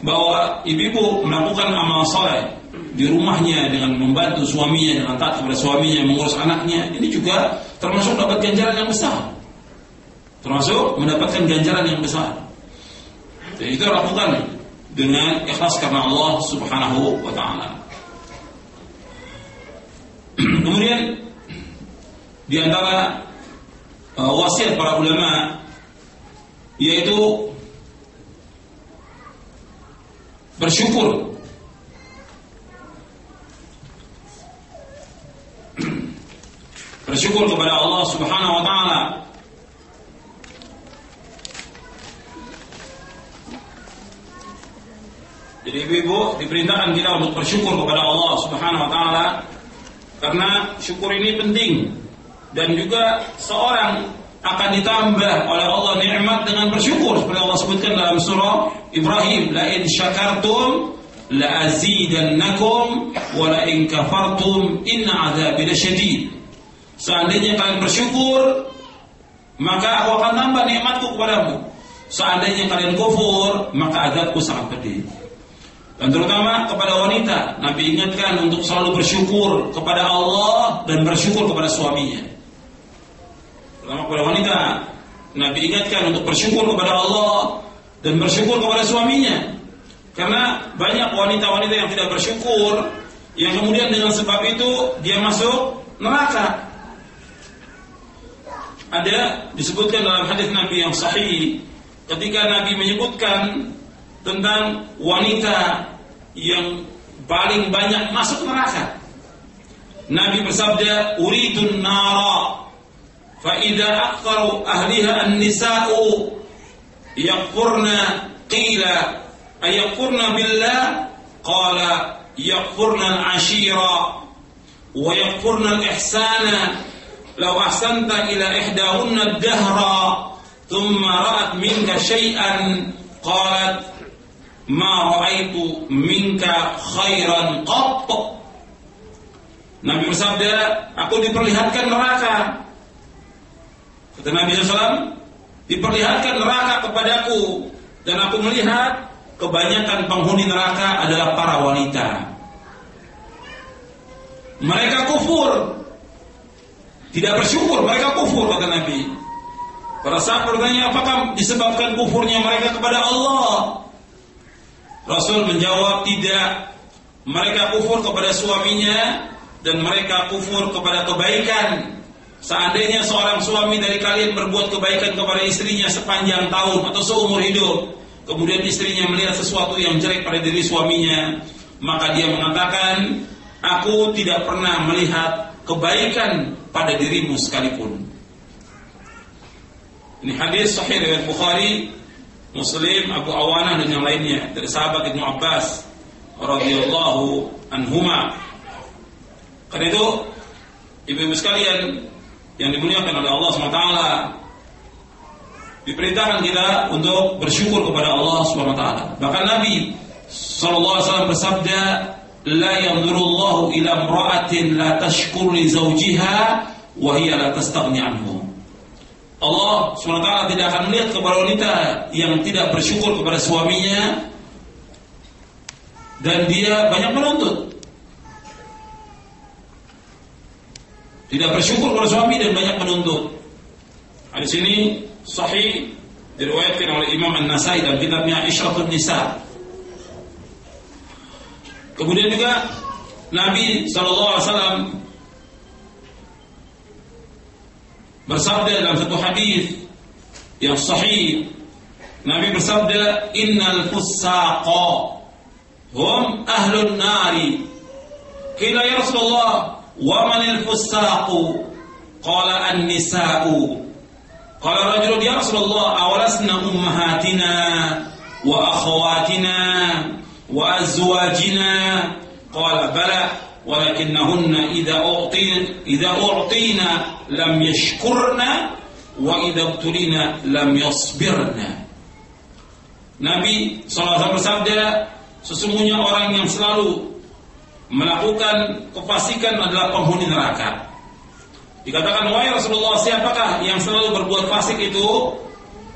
bahwa ibu-ibu melakukan amal soleh di rumahnya dengan membantu suaminya dengan taat kepada suaminya mengurus anaknya ini juga termasuk dapat ganjaran yang besar. Termasuk mendapatkan ganjaran yang besar. Dan itu lakukan dengan ikhlas karena Allah Subhanahu wa taala. [clears throat] Kemudian di antara uh, wasiat para ulama yaitu bersyukur bersyukur kepada Allah Subhanahu wa taala. Jadi ibu-ibu diperintahkan kita untuk bersyukur kepada Allah Subhanahu wa taala karena syukur ini penting dan juga seorang akan ditambah oleh Allah nikmat dengan bersyukur. Seperti Allah sebutkan dalam surah Ibrahim la in syakartum la azidannakum wa la in kafartum inna adzabi lasyadid seandainya kalian bersyukur maka aku akan tambah nikmatku kepadamu seandainya kalian kufur maka azabku sangat pedih dan terutama kepada wanita Nabi ingatkan untuk selalu bersyukur kepada Allah dan bersyukur kepada suaminya terutama kepada wanita. Nabi ingatkan untuk bersyukur kepada Allah dan bersyukur kepada suaminya. Karena banyak wanita-wanita yang tidak bersyukur, yang kemudian dengan sebab itu dia masuk neraka. Ada disebutkan dalam hadis Nabi yang sahih ketika Nabi menyebutkan tentang wanita yang paling banyak masuk neraka. Nabi bersabda, "Uridun nara fa idza aktaru ahliha an-nisa'u yaqurna qila ayaqurna billah?" Qala yaqurna al-ashira wa yaqurna al-ihsana law ahsanta ila ihdahunna dahra thumma ra'at minka syai'an qalat ma ra'aitu minka khairan qatt Nabi bersabda aku diperlihatkan neraka. Kata Nabi SAW diperlihatkan neraka kepadaku. Dan aku melihat kebanyakan penghuni neraka adalah para wanita. Mereka kufur tidak bersyukur, mereka kufur kata Nabi. Pada saat bertanya apakah disebabkan kufurnya mereka kepada Allah? Rasul menjawab tidak. Mereka kufur kepada suaminya dan mereka kufur kepada kebaikan Seandainya seorang suami dari kalian berbuat kebaikan kepada istrinya sepanjang tahun atau seumur hidup, kemudian istrinya melihat sesuatu yang jelek pada diri suaminya, maka dia mengatakan, "Aku tidak pernah melihat kebaikan pada dirimu sekalipun." Ini hadis sahih dari Bukhari, Muslim, Abu Awanah dan yang lainnya dari sahabat Ibnu Abbas radhiyallahu anhuma. Karena itu ibu-ibu sekalian yang dimuliakan oleh Allah SWT diperintahkan kita untuk bersyukur kepada Allah SWT. Bahkan Nabi SAW bersabda, "La yanzurullahu ila imra'atin la tashkur li zawjiha wa hiya la tastaghni anhu." Allah SWT tidak akan melihat kepada wanita yang tidak bersyukur kepada suaminya dan dia banyak menuntut. Tidak bersyukur kepada suami dan banyak menuntut. Di sini sahih diriwayatkan oleh Imam An-Nasai dalam kitabnya Isyratun Nisa. Kemudian juga Nabi sallallahu alaihi wasallam bersabda dalam satu hadis yang sahih Nabi bersabda innal fusaqa hum ahlun nari. Qila ya Rasulullah wa manil fusaqu qala an-nisa'u. Qala rajulun ya Rasulullah awalasna ummahatina wa akhawatina qala bala walakinnahunna idza u'tina idza u'tina lam yashkurna wa idza ubtulina lam yasbirna Nabi SAW bersabda sesungguhnya orang yang selalu melakukan kefasikan adalah penghuni neraka Dikatakan, wahai Rasulullah, siapakah yang selalu berbuat fasik itu?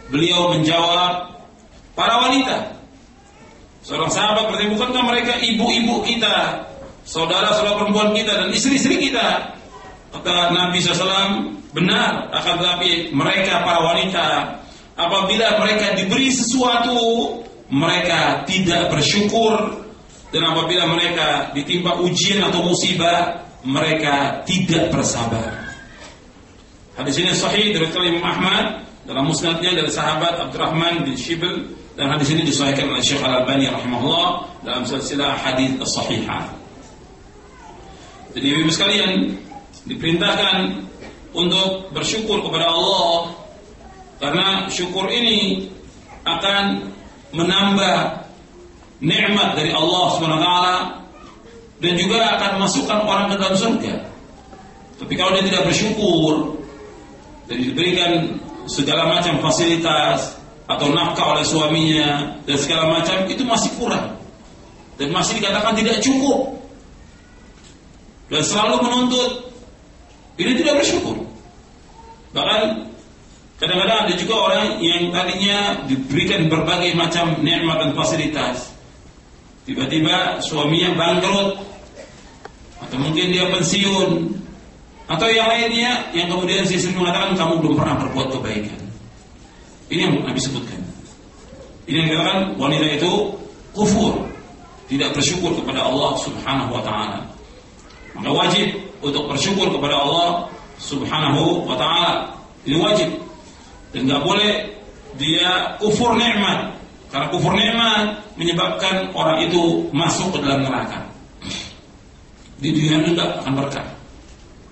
Beliau menjawab, para wanita. Seorang sahabat bertanya, bukankah mereka ibu-ibu kita, saudara-saudara perempuan kita, dan istri-istri kita? Kata Nabi SAW, benar, akan tetapi mereka para wanita, apabila mereka diberi sesuatu, mereka tidak bersyukur, dan apabila mereka ditimpa ujian atau musibah, mereka tidak bersabar. Hadis ini sahih dari Imam Ahmad dalam musnadnya dari sahabat Abdurrahman bin Shibl dan hadis ini disahihkan oleh Syekh Al-Albani rahimahullah dalam silsilah hadis sahihah. Jadi ibu sekalian diperintahkan untuk bersyukur kepada Allah karena syukur ini akan menambah nikmat dari Allah SWT dan juga akan masukkan orang ke dalam surga. Tapi kalau dia tidak bersyukur, dan diberikan segala macam fasilitas atau nafkah oleh suaminya dan segala macam itu masih kurang. Dan masih dikatakan tidak cukup. Dan selalu menuntut ini tidak bersyukur. Bahkan kadang-kadang ada juga orang yang tadinya diberikan berbagai macam nikmat dan fasilitas. Tiba-tiba suaminya bangkrut atau mungkin dia pensiun atau yang lainnya yang kemudian si istri mengatakan kamu belum pernah berbuat kebaikan. Ini yang Nabi sebutkan. Ini yang dikatakan wanita itu kufur, tidak bersyukur kepada Allah Subhanahu wa taala. Maka wajib untuk bersyukur kepada Allah Subhanahu wa taala. Ini wajib. Dan nggak boleh dia kufur nikmat. Karena kufur nikmat menyebabkan orang itu masuk ke dalam neraka. Di dunia tidak akan berkah.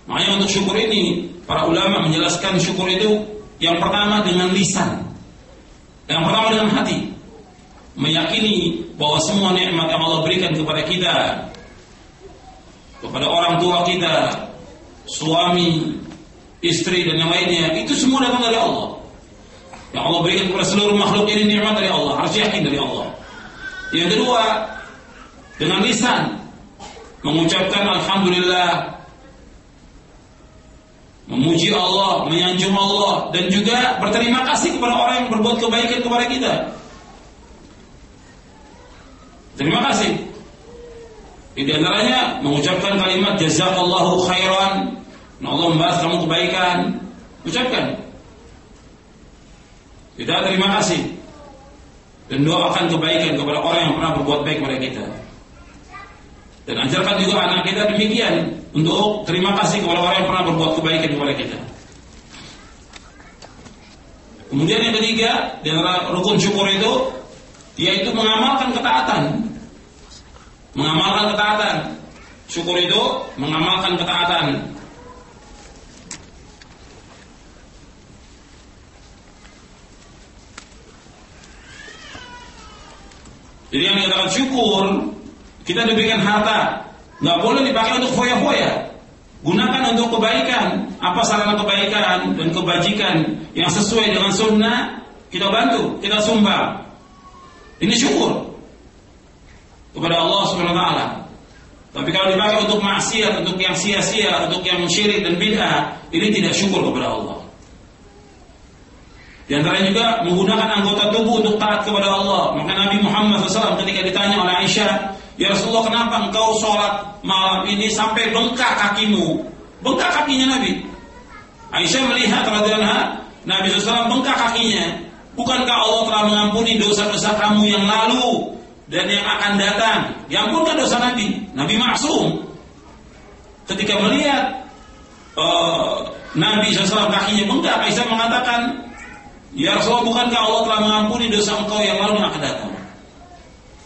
Makanya untuk syukur ini para ulama menjelaskan syukur itu yang pertama dengan lisan. Yang pertama dengan hati. Meyakini bahwa semua nikmat yang Allah berikan kepada kita kepada orang tua kita, suami, istri dan yang lainnya itu semua datang dari Allah. Yang Allah berikan kepada seluruh makhluk ini nikmat dari Allah, harus yakin dari Allah. Yang kedua, dengan lisan mengucapkan alhamdulillah memuji Allah, menyanjung Allah dan juga berterima kasih kepada orang yang berbuat kebaikan kepada kita. Terima kasih. Di antaranya mengucapkan kalimat jazakallahu khairan. Nah, Allah membahas kamu kebaikan. Ucapkan. Kita terima kasih. Dan doakan kebaikan kepada orang yang pernah berbuat baik kepada kita. Dan ajarkan juga anak kita demikian untuk terima kasih kepada orang yang pernah berbuat kebaikan kepada kita. Kemudian yang ketiga, di rukun syukur itu yaitu mengamalkan ketaatan. Mengamalkan ketaatan. Syukur itu mengamalkan ketaatan. Jadi yang dikatakan syukur Kita diberikan harta, nggak boleh dipakai untuk foya-foya. Gunakan untuk kebaikan. Apa sarana kebaikan dan kebajikan yang sesuai dengan sunnah, kita bantu, kita sumbang. Ini syukur kepada Allah Subhanahu wa taala. Tapi kalau dipakai untuk maksiat, untuk yang sia-sia, untuk yang syirik dan bid'ah, ini tidak syukur kepada Allah. Di antaranya juga menggunakan anggota tubuh untuk taat kepada Allah. Maka Nabi Muhammad SAW ketika ditanya oleh Aisyah, Ya Rasulullah kenapa engkau sholat malam ini sampai bengkak kakimu? Bengkak kakinya Nabi. Aisyah melihat radhiyallahu Nabi SAW bengkak kakinya. Bukankah Allah telah mengampuni dosa-dosa kamu yang lalu dan yang akan datang? Diampunkan dosa Nabi. Nabi maksum. Ketika melihat uh, Nabi SAW kakinya bengkak, Aisyah mengatakan, Ya Rasulullah, bukankah Allah telah mengampuni dosa engkau yang lalu yang akan datang?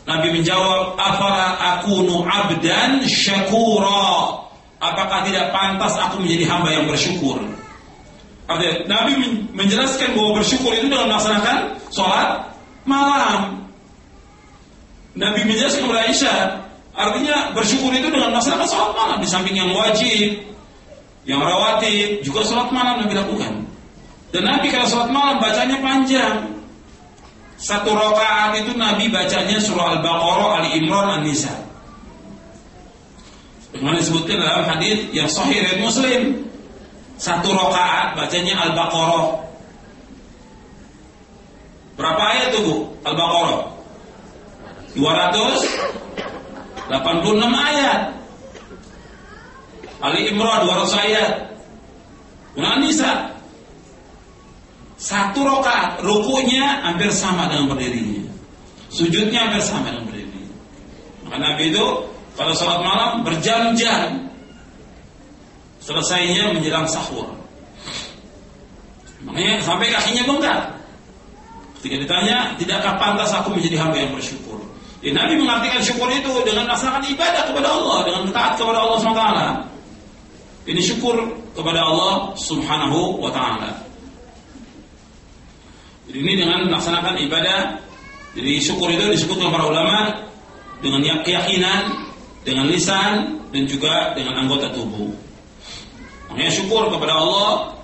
Nabi menjawab, "Afala akunu abdan syakura?" Apakah tidak pantas aku menjadi hamba yang bersyukur? Artinya, Nabi menjelaskan bahwa bersyukur itu dalam melaksanakan sholat malam. Nabi menjelaskan kepada Aisyah, artinya bersyukur itu dengan melaksanakan sholat malam di samping yang wajib, yang rawatib, juga sholat malam Nabi lakukan. Dan Nabi kalau sholat malam bacanya panjang. Satu rakaat itu Nabi bacanya surah Al-Baqarah, Ali Imran, An-Nisa. Dengan disebutkan dalam hadis yang sahih dari Muslim. Satu rakaat bacanya Al-Baqarah. Berapa ayat tuh Bu? Al-Baqarah? 286 ayat. Ali Imran 200 ayat. Kemudian Nisa satu rokaat, rukunya hampir sama dengan berdirinya. Sujudnya hampir sama dengan berdirinya. Maka Nabi itu pada sholat malam berjam-jam. Selesainya menjelang sahur. Makanya sampai kakinya bengkak. Ketika ditanya, tidakkah pantas aku menjadi hamba yang bersyukur? Ya, Nabi mengartikan syukur itu dengan melaksanakan ibadah kepada Allah, dengan taat kepada Allah SWT. Ini syukur kepada Allah Subhanahu wa taala. Jadi ini dengan melaksanakan ibadah. Jadi syukur itu disebut oleh para ulama dengan keyakinan, dengan lisan dan juga dengan anggota tubuh. Makanya syukur kepada Allah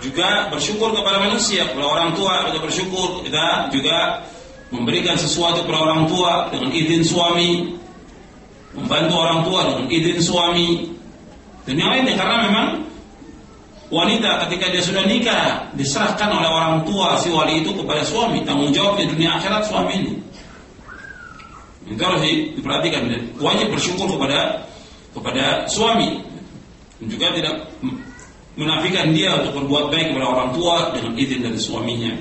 juga bersyukur kepada manusia, kepada orang tua kita bersyukur, kita juga memberikan sesuatu kepada orang tua dengan izin suami, membantu orang tua dengan izin suami, dan yang lainnya karena memang wanita ketika dia sudah nikah diserahkan oleh orang tua si wali itu kepada suami. Tanggung jawab di dunia akhirat suami ini. Itu harus diperhatikan wajib bersyukur kepada kepada suami. Dan juga tidak menafikan dia untuk berbuat baik kepada orang tua dengan izin dari suaminya.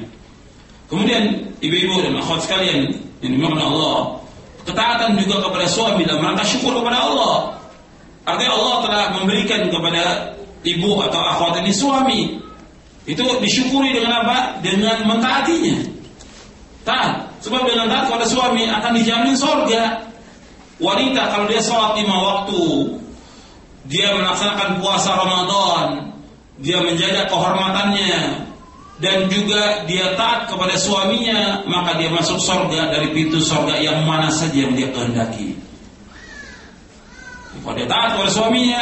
Kemudian ibu-ibu dan akhwat sekalian yang dimaksud Allah ketaatan juga kepada suami dalam rangka syukur kepada Allah. Artinya Allah telah memberikan kepada ibu atau akhwat ini suami itu disyukuri dengan apa? Dengan mentaatinya. Taat. Sebab dengan taat kepada suami akan dijamin sorga. Wanita kalau dia sholat lima waktu, dia melaksanakan puasa Ramadan, dia menjaga kehormatannya, dan juga dia taat kepada suaminya, maka dia masuk sorga dari pintu sorga yang mana saja yang dia kehendaki. Kalau dia taat kepada suaminya,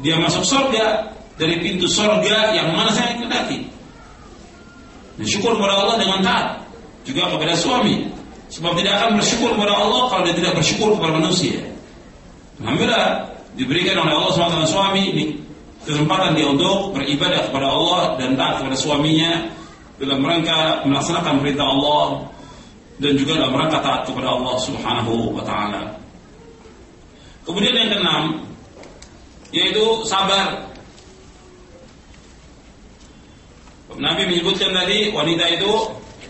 dia masuk sorga dari pintu sorga yang mana saya kehendaki. Dan syukur kepada Allah dengan taat juga kepada suami. Sebab tidak akan bersyukur kepada Allah kalau dia tidak bersyukur kepada manusia. Alhamdulillah diberikan oleh Allah SWT suami ini kesempatan dia untuk beribadah kepada Allah dan taat kepada suaminya dalam rangka melaksanakan perintah Allah dan juga dalam rangka taat kepada Allah Subhanahu wa taala. Kemudian yang keenam yaitu sabar Nabi menyebutkan tadi wanita itu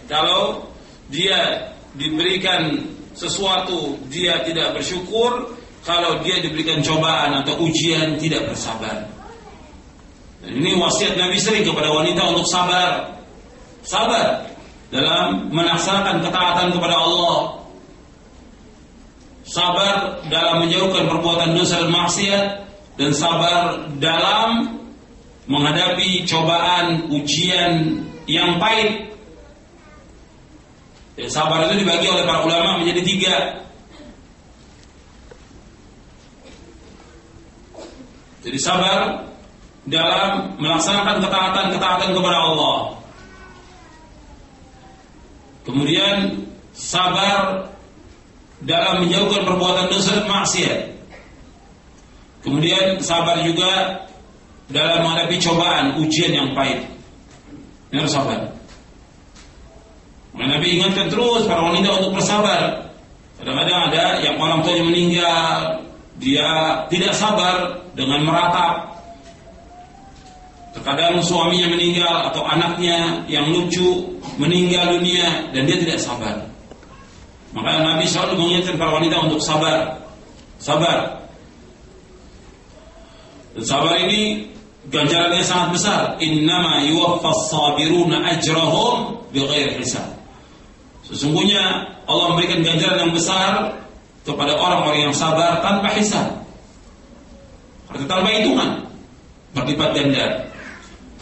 kalau dia diberikan sesuatu dia tidak bersyukur, kalau dia diberikan cobaan atau ujian tidak bersabar. Dan ini wasiat Nabi sering kepada wanita untuk sabar. Sabar dalam melaksanakan ketaatan kepada Allah. Sabar dalam menjauhkan perbuatan dosa dan maksiat dan sabar dalam menghadapi cobaan, ujian yang pahit. Ya, sabar itu dibagi oleh para ulama menjadi tiga. Jadi sabar dalam melaksanakan ketaatan-ketaatan kepada Allah. Kemudian sabar dalam menjauhkan perbuatan dosa dan maksiat. Kemudian sabar juga dalam menghadapi cobaan, ujian yang pahit. Ini harus sabar. Maka Nabi ingatkan terus para wanita untuk bersabar. Kadang-kadang ada yang orang tuanya meninggal, dia tidak sabar dengan meratap. Terkadang suaminya meninggal atau anaknya yang lucu meninggal dunia dan dia tidak sabar. Maka Nabi selalu mengingatkan para wanita untuk sabar. Sabar. Dan sabar ini ganjarannya sangat besar. Innama yuwaffas sabiruna ajrahum bighair hisab. Sesungguhnya Allah memberikan ganjaran yang besar kepada orang-orang yang sabar tanpa hisab. Artinya tanpa hitungan. Berlipat ganda.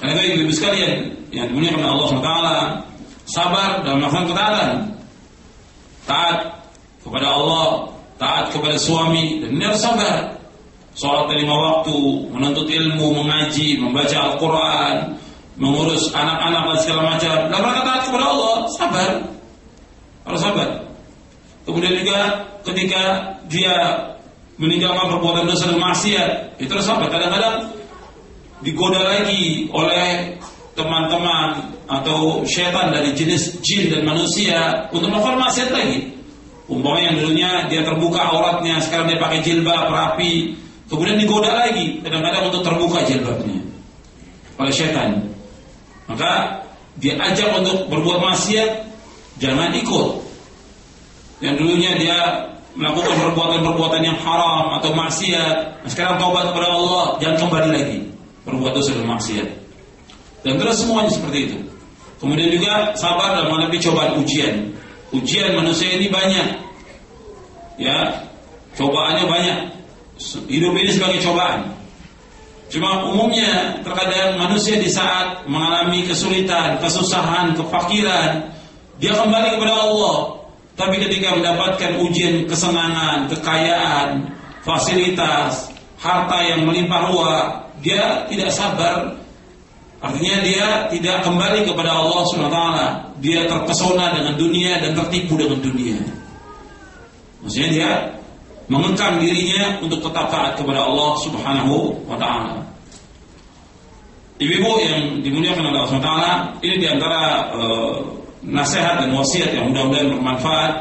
Karena itu ibu-ibu sekalian yang dimuliakan Allah SWT sabar dalam melakukan ketaatan. Taat kepada Allah, taat kepada suami dan ini harus sabar. Sholat lima waktu, menuntut ilmu, mengaji, membaca Al-Quran, mengurus anak-anak dan segala macam. Dalam rangka taat kepada Allah, sabar. Harus sabar. Kemudian juga ketika dia meninggalkan perbuatan dosa dan maksiat, itu harus sabar. Kadang-kadang digoda lagi oleh teman-teman atau syaitan dari jenis jin dan manusia untuk melakukan maksiat lagi. Umpamanya yang dulunya dia terbuka auratnya, sekarang dia pakai jilbab rapi, kemudian digoda lagi kadang-kadang untuk terbuka jilbabnya oleh syaitan. Maka dia ajak untuk berbuat maksiat, jangan ikut. Yang dulunya dia melakukan perbuatan-perbuatan yang haram atau maksiat, sekarang taubat kepada Allah, jangan kembali lagi berbuat dosa dan maksiat. Dan terus semuanya seperti itu. Kemudian juga sabar dalam menghadapi cobaan ujian. Ujian manusia ini banyak. Ya, cobaannya banyak. Hidup ini sebagai cobaan. Cuma umumnya terkadang manusia di saat mengalami kesulitan, kesusahan, kefakiran, dia kembali kepada Allah. Tapi ketika mendapatkan ujian kesenangan, kekayaan, fasilitas, harta yang melimpah ruah, dia tidak sabar. Artinya dia tidak kembali kepada Allah SWT. Dia terpesona dengan dunia dan tertipu dengan dunia. Maksudnya dia mengekang dirinya untuk tetap taat kepada Allah Subhanahu wa taala. Ibu-ibu yang dimuliakan oleh Allah SWT, ini di antara uh, nasihat dan wasiat yang mudah-mudahan bermanfaat.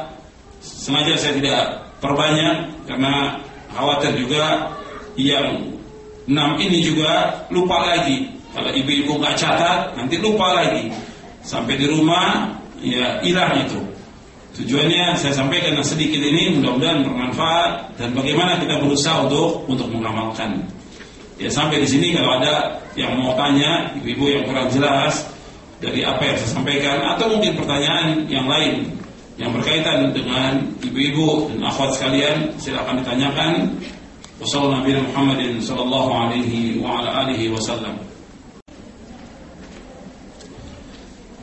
Sengaja saya tidak perbanyak karena khawatir juga yang enam ini juga lupa lagi. Kalau ibu-ibu nggak catat, nanti lupa lagi. Sampai di rumah, ya hilang itu. Tujuannya saya sampaikan sedikit ini mudah-mudahan bermanfaat dan bagaimana kita berusaha untuk untuk mengamalkan. Ya sampai di sini kalau ada yang mau tanya, ibu-ibu yang kurang jelas dari apa yang saya sampaikan atau mungkin pertanyaan yang lain yang berkaitan dengan ibu-ibu dan akhwat sekalian silakan ditanyakan. Wassalamualaikum Muhammadin sallallahu alaihi wa ala alihi wasallam.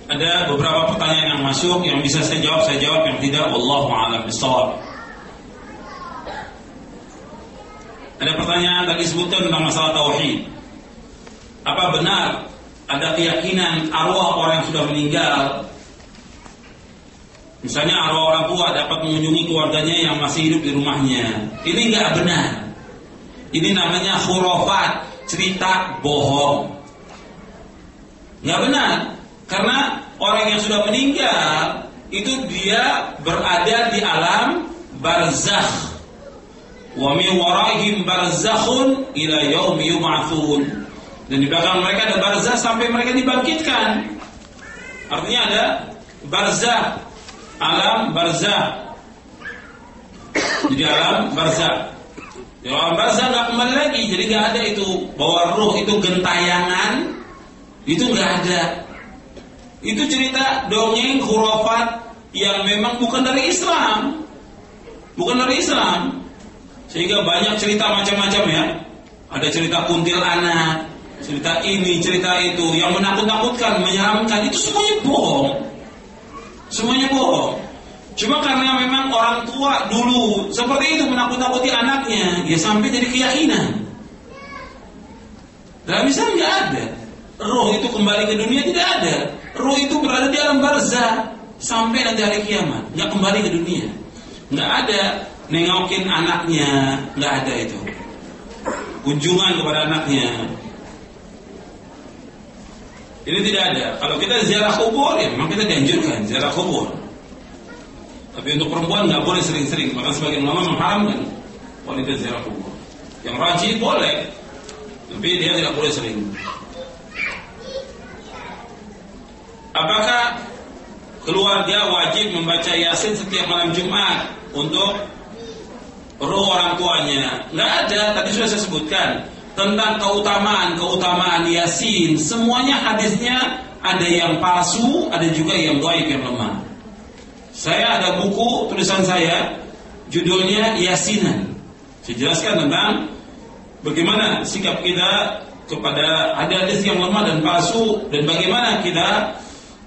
Ada beberapa pertanyaan yang masuk yang bisa saya jawab, saya jawab yang tidak wallahu a'lam bishawab. Ada pertanyaan tadi disebutkan tentang masalah tauhid. Apa benar ada keyakinan arwah orang yang sudah meninggal Misalnya arwah orang tua dapat mengunjungi keluarganya yang masih hidup di rumahnya. Ini nggak benar. Ini namanya khurafat, cerita bohong. Nggak benar. Karena orang yang sudah meninggal itu dia berada di alam barzakh. Wa min waraihim barzakhun ila yaumi yub'atsun. Dan di belakang mereka ada barzakh sampai mereka dibangkitkan. Artinya ada barzakh, alam barzakh. Jadi alam barzakh. Di alam barzakh nggak kembali lagi, jadi nggak ada itu bahwa ruh itu gentayangan, itu nggak ada. Itu cerita dongeng khurafat yang memang bukan dari Islam. Bukan dari Islam. Sehingga banyak cerita macam-macam ya. Ada cerita kuntil anak, cerita ini, cerita itu yang menakut-nakutkan, menyeramkan itu semuanya bohong. Semuanya bohong. Cuma karena memang orang tua dulu seperti itu menakut-nakuti anaknya, ya sampai jadi keyakinan. Dalam Islam nggak ada. Roh itu kembali ke dunia tidak ada. Roh itu berada di alam barzah sampai nanti hari kiamat, nggak kembali ke dunia. Nggak ada nengokin anaknya, nggak ada itu. Kunjungan kepada anaknya. Ini tidak ada. Kalau kita ziarah kubur, ya memang kita dianjurkan ziarah kubur. Tapi untuk perempuan nggak boleh sering-sering. Maka sebagian ulama mengharamkan wanita ziarah kubur. Yang rajin boleh, tapi dia tidak boleh sering. Apakah keluarga wajib membaca Yasin setiap malam Jumat untuk roh orang tuanya? Nggak ada. Tadi sudah saya sebutkan tentang keutamaan keutamaan Yasin. Semuanya hadisnya ada yang palsu, ada juga yang baik yang lemah. Saya ada buku tulisan saya, judulnya Yasinan. Saya jelaskan tentang bagaimana sikap kita kepada hadis yang lemah dan palsu dan bagaimana kita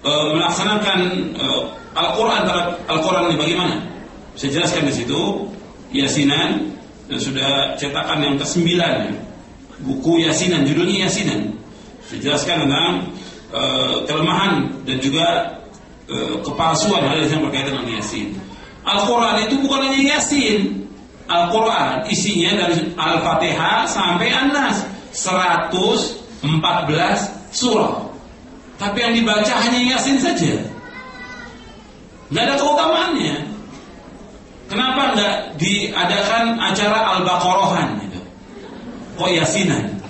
e, melaksanakan e, Al-Quran terhadap Al-Quran ini bagaimana? Saya jelaskan di situ Yasinan dan sudah cetakan yang ke-9 ya. buku Yasinan judulnya Yasinan. Saya jelaskan tentang e, kelemahan dan juga e, kepalsuan hal yang berkaitan dengan Yasin. Al-Quran itu bukan hanya Yasin. Al-Quran isinya dari Al-Fatihah sampai An-Nas 114 surah. Tapi yang dibaca hanya Yasin saja. Nggak ada keutamaannya. Kenapa nggak diadakan acara Al-Baqarahan gitu? Kok Yasinan?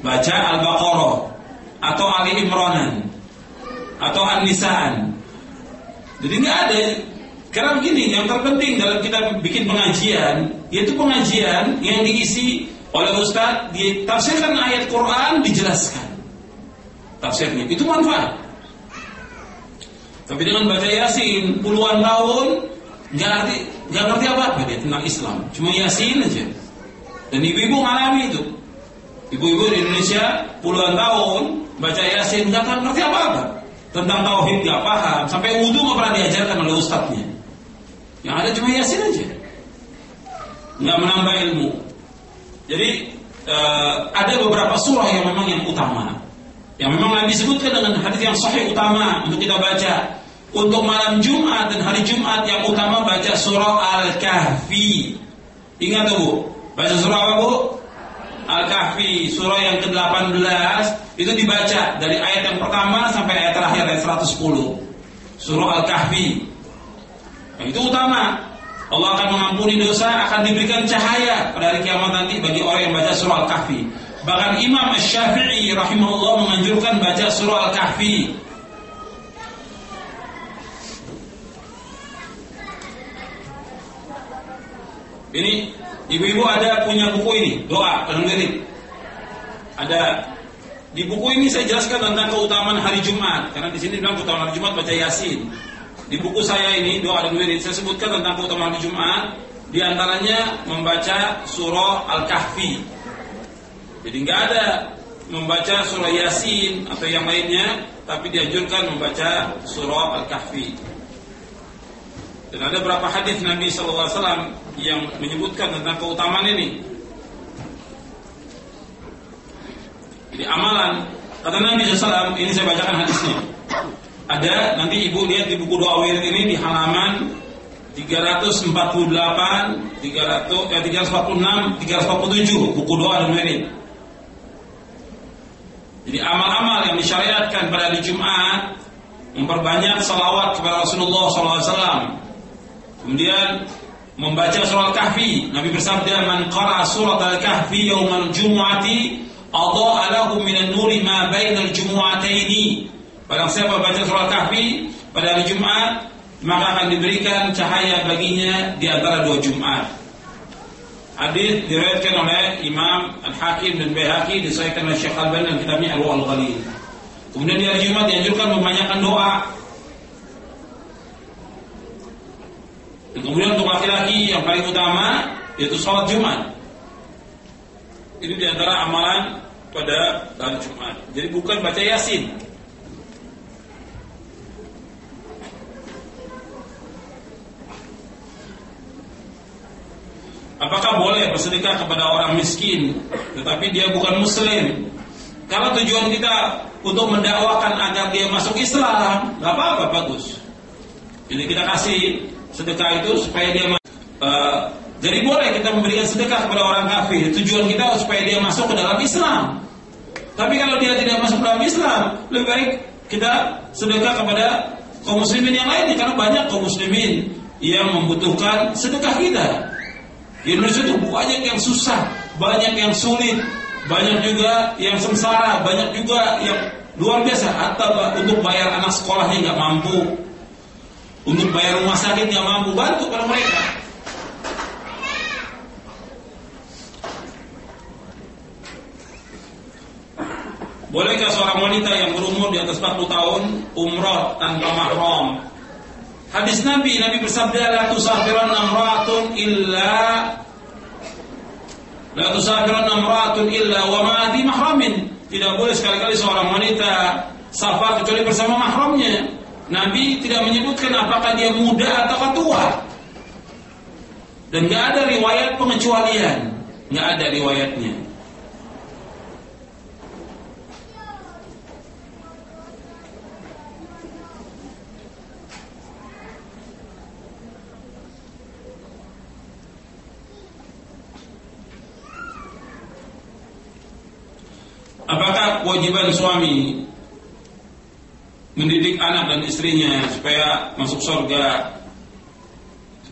Baca Al-Baqarah atau Ali Imranan atau An-Nisaan. Jadi nggak ada. Karena begini, yang terpenting dalam kita bikin pengajian, yaitu pengajian yang diisi oleh Ustadz, ditafsirkan ayat Quran, dijelaskan tafsirnya. Itu manfaat. Tapi dengan baca Yasin puluhan tahun nggak ngerti nggak ngerti apa apa dia tentang Islam. Cuma Yasin aja. Dan ibu-ibu mengalami itu. Ibu-ibu di Indonesia puluhan tahun baca Yasin nggak ngerti apa apa tentang tauhid nggak paham sampai wudhu nggak pernah diajarkan oleh ustadznya. Yang ada cuma Yasin aja. Nggak menambah ilmu. Jadi uh, ada beberapa surah yang memang yang utama yang memang Nabi sebutkan dengan hadis yang sahih utama untuk kita baca untuk malam Jumat dan hari Jumat yang utama baca surah Al-Kahfi. Ingat tuh Bu, baca surah apa Bu? Al-Kahfi, surah yang ke-18 itu dibaca dari ayat yang pertama sampai ayat terakhir ayat 110. Surah Al-Kahfi. Nah, itu utama. Allah akan mengampuni dosa, akan diberikan cahaya pada hari kiamat nanti bagi orang yang baca surah Al-Kahfi. Bahkan Imam Syafi'i rahimahullah menganjurkan baca surah Al-Kahfi. Ini ibu-ibu ada punya buku ini, doa dengerin. Ada di buku ini saya jelaskan tentang keutamaan hari Jumat karena di sini bilang keutamaan hari Jumat baca Yasin. Di buku saya ini doa dan wirid saya sebutkan tentang keutamaan hari Jumat di antaranya membaca surah Al-Kahfi. Jadi nggak ada membaca surah Yasin atau yang lainnya, tapi dianjurkan membaca surah Al-Kahfi. Dan ada beberapa hadis Nabi SAW yang menyebutkan tentang keutamaan ini. Jadi amalan kata Nabi SAW ini saya bacakan hadisnya. Ada nanti ibu lihat di buku doa wirid ini di halaman 348, 300, eh, 346, 347 buku doa dan wirid. Jadi amal-amal yang disyariatkan pada hari Jumat memperbanyak salawat kepada Rasulullah SAW. Kemudian membaca surat Kahfi. Nabi bersabda, "Man qara'a surat Al-Kahfi yaumal jumu'ati, adha'a lahu minan nuri ma bainal jumu'ataini." Barang siapa baca surat Kahfi pada hari Jumat, maka akan diberikan cahaya baginya di antara dua Jumat. Hadis diriwayatkan oleh Imam Al-Hakim dan Baihaqi disahihkan oleh Syekh Al-Albani dalam kitabnya Al Ghalil. Kemudian di hari Jumat dianjurkan membanyakan doa. Dan kemudian untuk laki-laki yang paling utama yaitu sholat Jumat. Ini di antara amalan pada hari Jumat. Jadi bukan baca Yasin. Apakah boleh bersedekah kepada orang miskin tetapi dia bukan muslim? Kalau tujuan kita untuk mendakwakan agar dia masuk Islam, nggak apa-apa bagus. Jadi kita kasih sedekah itu supaya dia uh, jadi boleh kita memberikan sedekah kepada orang kafir. Tujuan kita supaya dia masuk ke dalam Islam. Tapi kalau dia tidak masuk ke dalam Islam, lebih baik kita sedekah kepada kaum muslimin yang lainnya karena banyak kaum muslimin yang membutuhkan sedekah kita. Di Indonesia itu banyak yang susah, banyak yang sulit, banyak juga yang sengsara, banyak juga yang luar biasa. Atau untuk bayar anak sekolahnya nggak mampu, untuk bayar rumah sakit nggak mampu, bantu pada mereka. Bolehkah seorang wanita yang berumur di atas 40 tahun umrah tanpa mahram? Hadis Nabi, Nabi bersabda la tusafiran amratun illa la tusafiran amratun illa wa ma di mahramin. Tidak boleh sekali-kali seorang wanita safar kecuali bersama mahramnya. Nabi tidak menyebutkan apakah dia muda atau tua. Dan nggak ada riwayat pengecualian, nggak ada riwayatnya. Apakah kewajiban suami mendidik anak dan istrinya supaya masuk surga?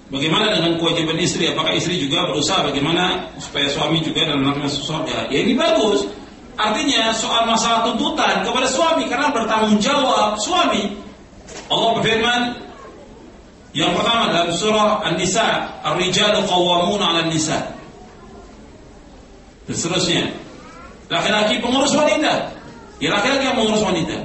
Bagaimana dengan kewajiban istri? Apakah istri juga berusaha bagaimana supaya suami juga dan anaknya masuk surga? Ya ini bagus. Artinya soal masalah tuntutan kepada suami karena bertanggung jawab suami. Allah berfirman yang pertama dalam surah An-Nisa, Ar-rijalu qawwamuna 'alan nisa. Dan seterusnya. Laki-laki pengurus wanita. Ya laki-laki yang mengurus wanita.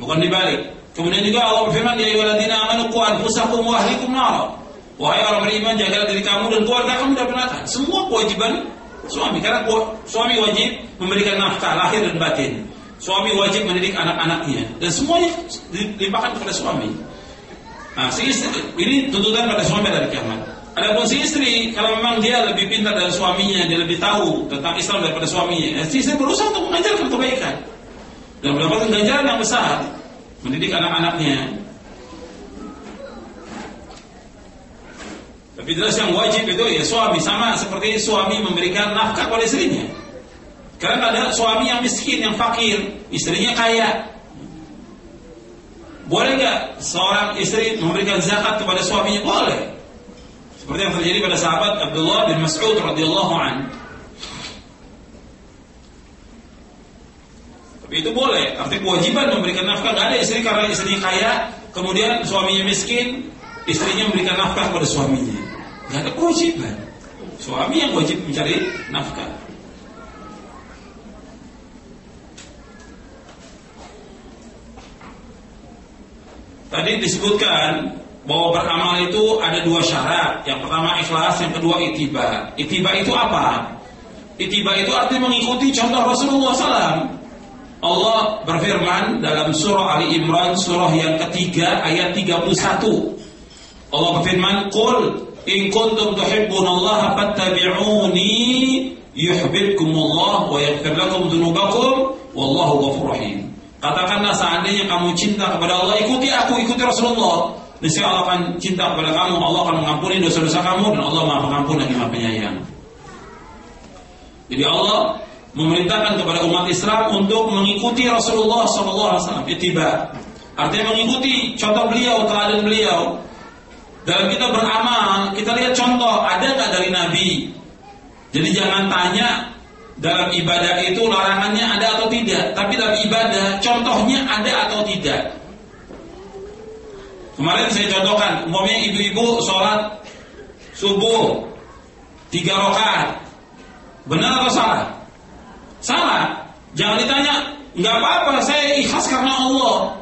Bukan dibalik. Kemudian juga Allah berfirman, Ya ayyuhalladzina amanu qu anfusakum wa ahlikum nar. Wahai orang beriman, jagalah diri kamu dan keluarga kamu dari neraka. Semua kewajiban suami karena suami wajib memberikan nafkah lahir dan batin. Suami wajib mendidik anak-anaknya dan semuanya dilimpahkan kepada suami. Nah, ini tuntutan pada suami dari kiamat. Adapun si istri, kalau memang dia lebih pintar dari suaminya, dia lebih tahu tentang Islam daripada suaminya, ya, si istri berusaha untuk mengajarkan kebaikan dan mendapatkan ganjaran yang besar, mendidik anak-anaknya. Tapi jelas yang wajib itu ya suami sama seperti suami memberikan nafkah pada istrinya. Karena ada suami yang miskin, yang fakir, istrinya kaya. Boleh nggak seorang istri memberikan zakat kepada suaminya? Boleh. Seperti yang terjadi pada sahabat Abdullah bin Mas'ud radhiyallahu an. Tapi itu boleh, arti kewajiban memberikan nafkah nggak ada istri karena istrinya kaya, kemudian suaminya miskin, istrinya memberikan nafkah kepada suaminya. Nggak ada kewajiban. Suami yang wajib mencari nafkah. Tadi disebutkan bahwa beramal itu ada dua syarat. Yang pertama ikhlas, yang kedua itiba. Itiba itu apa? Itiba itu artinya mengikuti contoh Rasulullah SAW. Allah berfirman dalam surah Ali Imran surah yang ketiga ayat 31. Allah berfirman, "Qul in kuntum tuhibbunallaha fattabi'uni yuhibbukumullah wa yaghfir lakum dzunubakum wallahu ghafurur rahim." Katakanlah seandainya kamu cinta kepada Allah, ikuti aku, ikuti Rasulullah niscaya Allah akan cinta kepada kamu, Allah akan mengampuni dosa-dosa kamu dan Allah Maha Pengampun dan Maha Penyayang. Jadi Allah memerintahkan kepada umat Islam untuk mengikuti Rasulullah SAW. Itiba. Artinya mengikuti contoh beliau, teladan beliau. Dalam kita beramal, kita lihat contoh ada nggak dari Nabi. Jadi jangan tanya dalam ibadah itu larangannya ada atau tidak, tapi dalam ibadah contohnya ada atau tidak. Kemarin saya contohkan, umpamanya ibu-ibu sholat subuh tiga rakaat, benar atau salah? Salah. Jangan ditanya, nggak apa-apa, saya ikhlas karena Allah.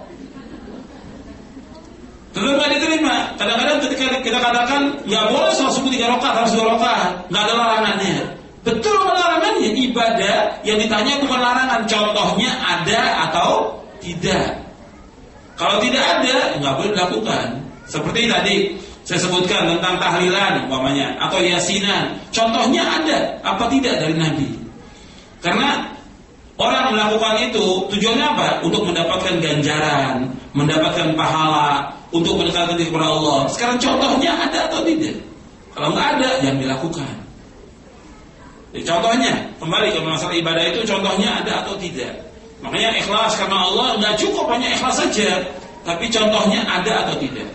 Tentu nggak diterima. Kadang-kadang ketika kita katakan nggak boleh sholat subuh tiga rakaat harus dua rakaat, nggak ada larangannya. Betul larangannya ibadah yang ditanya bukan larangan. Contohnya ada atau tidak. Kalau tidak ada, nggak boleh dilakukan. Seperti tadi, Saya sebutkan tentang tahlilan umpamanya atau yasinan. Contohnya ada apa tidak dari Nabi? Karena orang melakukan itu tujuannya apa? Untuk mendapatkan ganjaran, mendapatkan pahala, untuk mendekatkan diri kepada Allah. Sekarang contohnya ada atau tidak? Kalau nggak ada, jangan dilakukan. Jadi contohnya, kembali ke masalah ibadah itu contohnya ada atau tidak. Makanya ikhlas karena Allah nggak cukup hanya ikhlas saja, tapi contohnya ada atau tidak.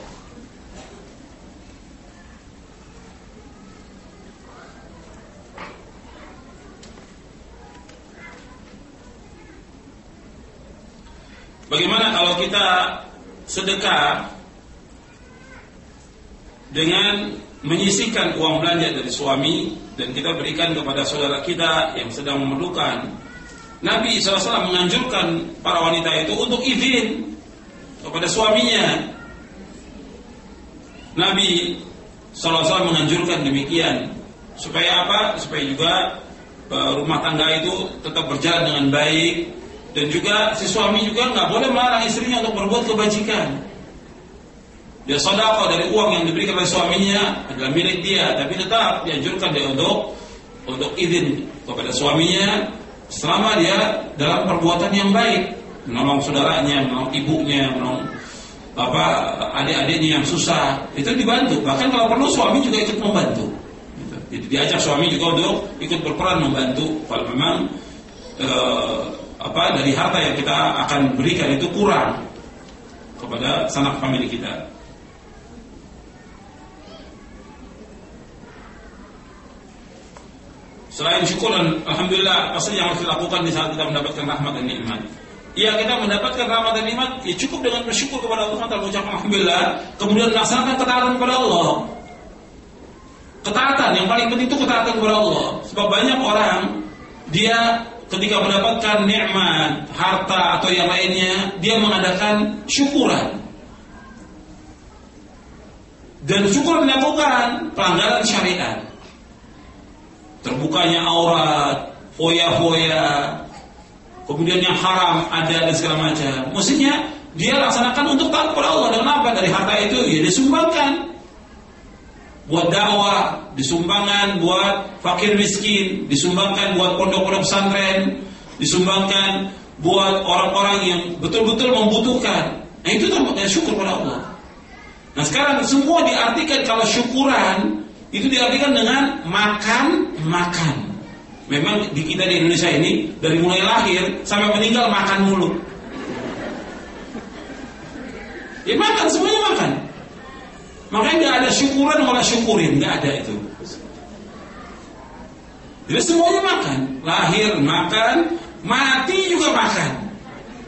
Bagaimana kalau kita sedekah dengan menyisihkan uang belanja dari suami dan kita berikan kepada saudara kita yang sedang memerlukan. Nabi SAW menganjurkan para wanita itu untuk izin kepada suaminya. Nabi SAW menganjurkan demikian supaya apa? Supaya juga eh, rumah tangga itu tetap berjalan dengan baik, dan juga si suami juga nggak boleh melarang istrinya untuk berbuat kebajikan. Dia sodako dari uang yang diberikan oleh suaminya adalah milik dia, tapi tetap dianjurkan dia untuk untuk izin kepada suaminya selama dia dalam perbuatan yang baik, menolong saudaranya, menolong ibunya, menolong apa adik-adiknya yang susah itu dibantu. Bahkan kalau perlu suami juga ikut membantu. Gitu. Jadi diajak suami juga untuk ikut berperan membantu kalau memang eh, apa dari harta yang kita akan berikan itu kurang kepada sanak famili kita. Selain syukur dan alhamdulillah pasti yang harus dilakukan di saat kita mendapatkan rahmat dan nikmat. Ya kita mendapatkan rahmat dan nikmat ya cukup dengan bersyukur kepada Allah Taala mengucapkan alhamdulillah kemudian melaksanakan ketaatan kepada Allah. Ketaatan yang paling penting itu ketaatan kepada Allah. Sebab banyak orang dia ketika mendapatkan nikmat, harta atau yang lainnya, dia mengadakan syukuran. Dan syukur dilakukan pelanggaran syariat. Terbukanya aurat, foya-foya, kemudian yang haram ada dan segala macam. Mestinya dia laksanakan untuk taat kepada Allah dengan apa? Dari harta itu ya disumbangkan buat dakwah, disumbangkan buat fakir miskin, disumbangkan buat pondok-pondok pesantren, disumbangkan buat orang-orang yang betul-betul membutuhkan. Nah itu tampaknya syukur pada Allah. Nah sekarang semua diartikan kalau syukuran itu diartikan dengan makan makan. Memang di kita di Indonesia ini dari mulai lahir sampai meninggal makan mulu. Ya makan semuanya makan. Makanya nggak ada syukuran malah syukurin, nggak ada itu. Jadi semuanya makan, lahir makan, mati juga makan.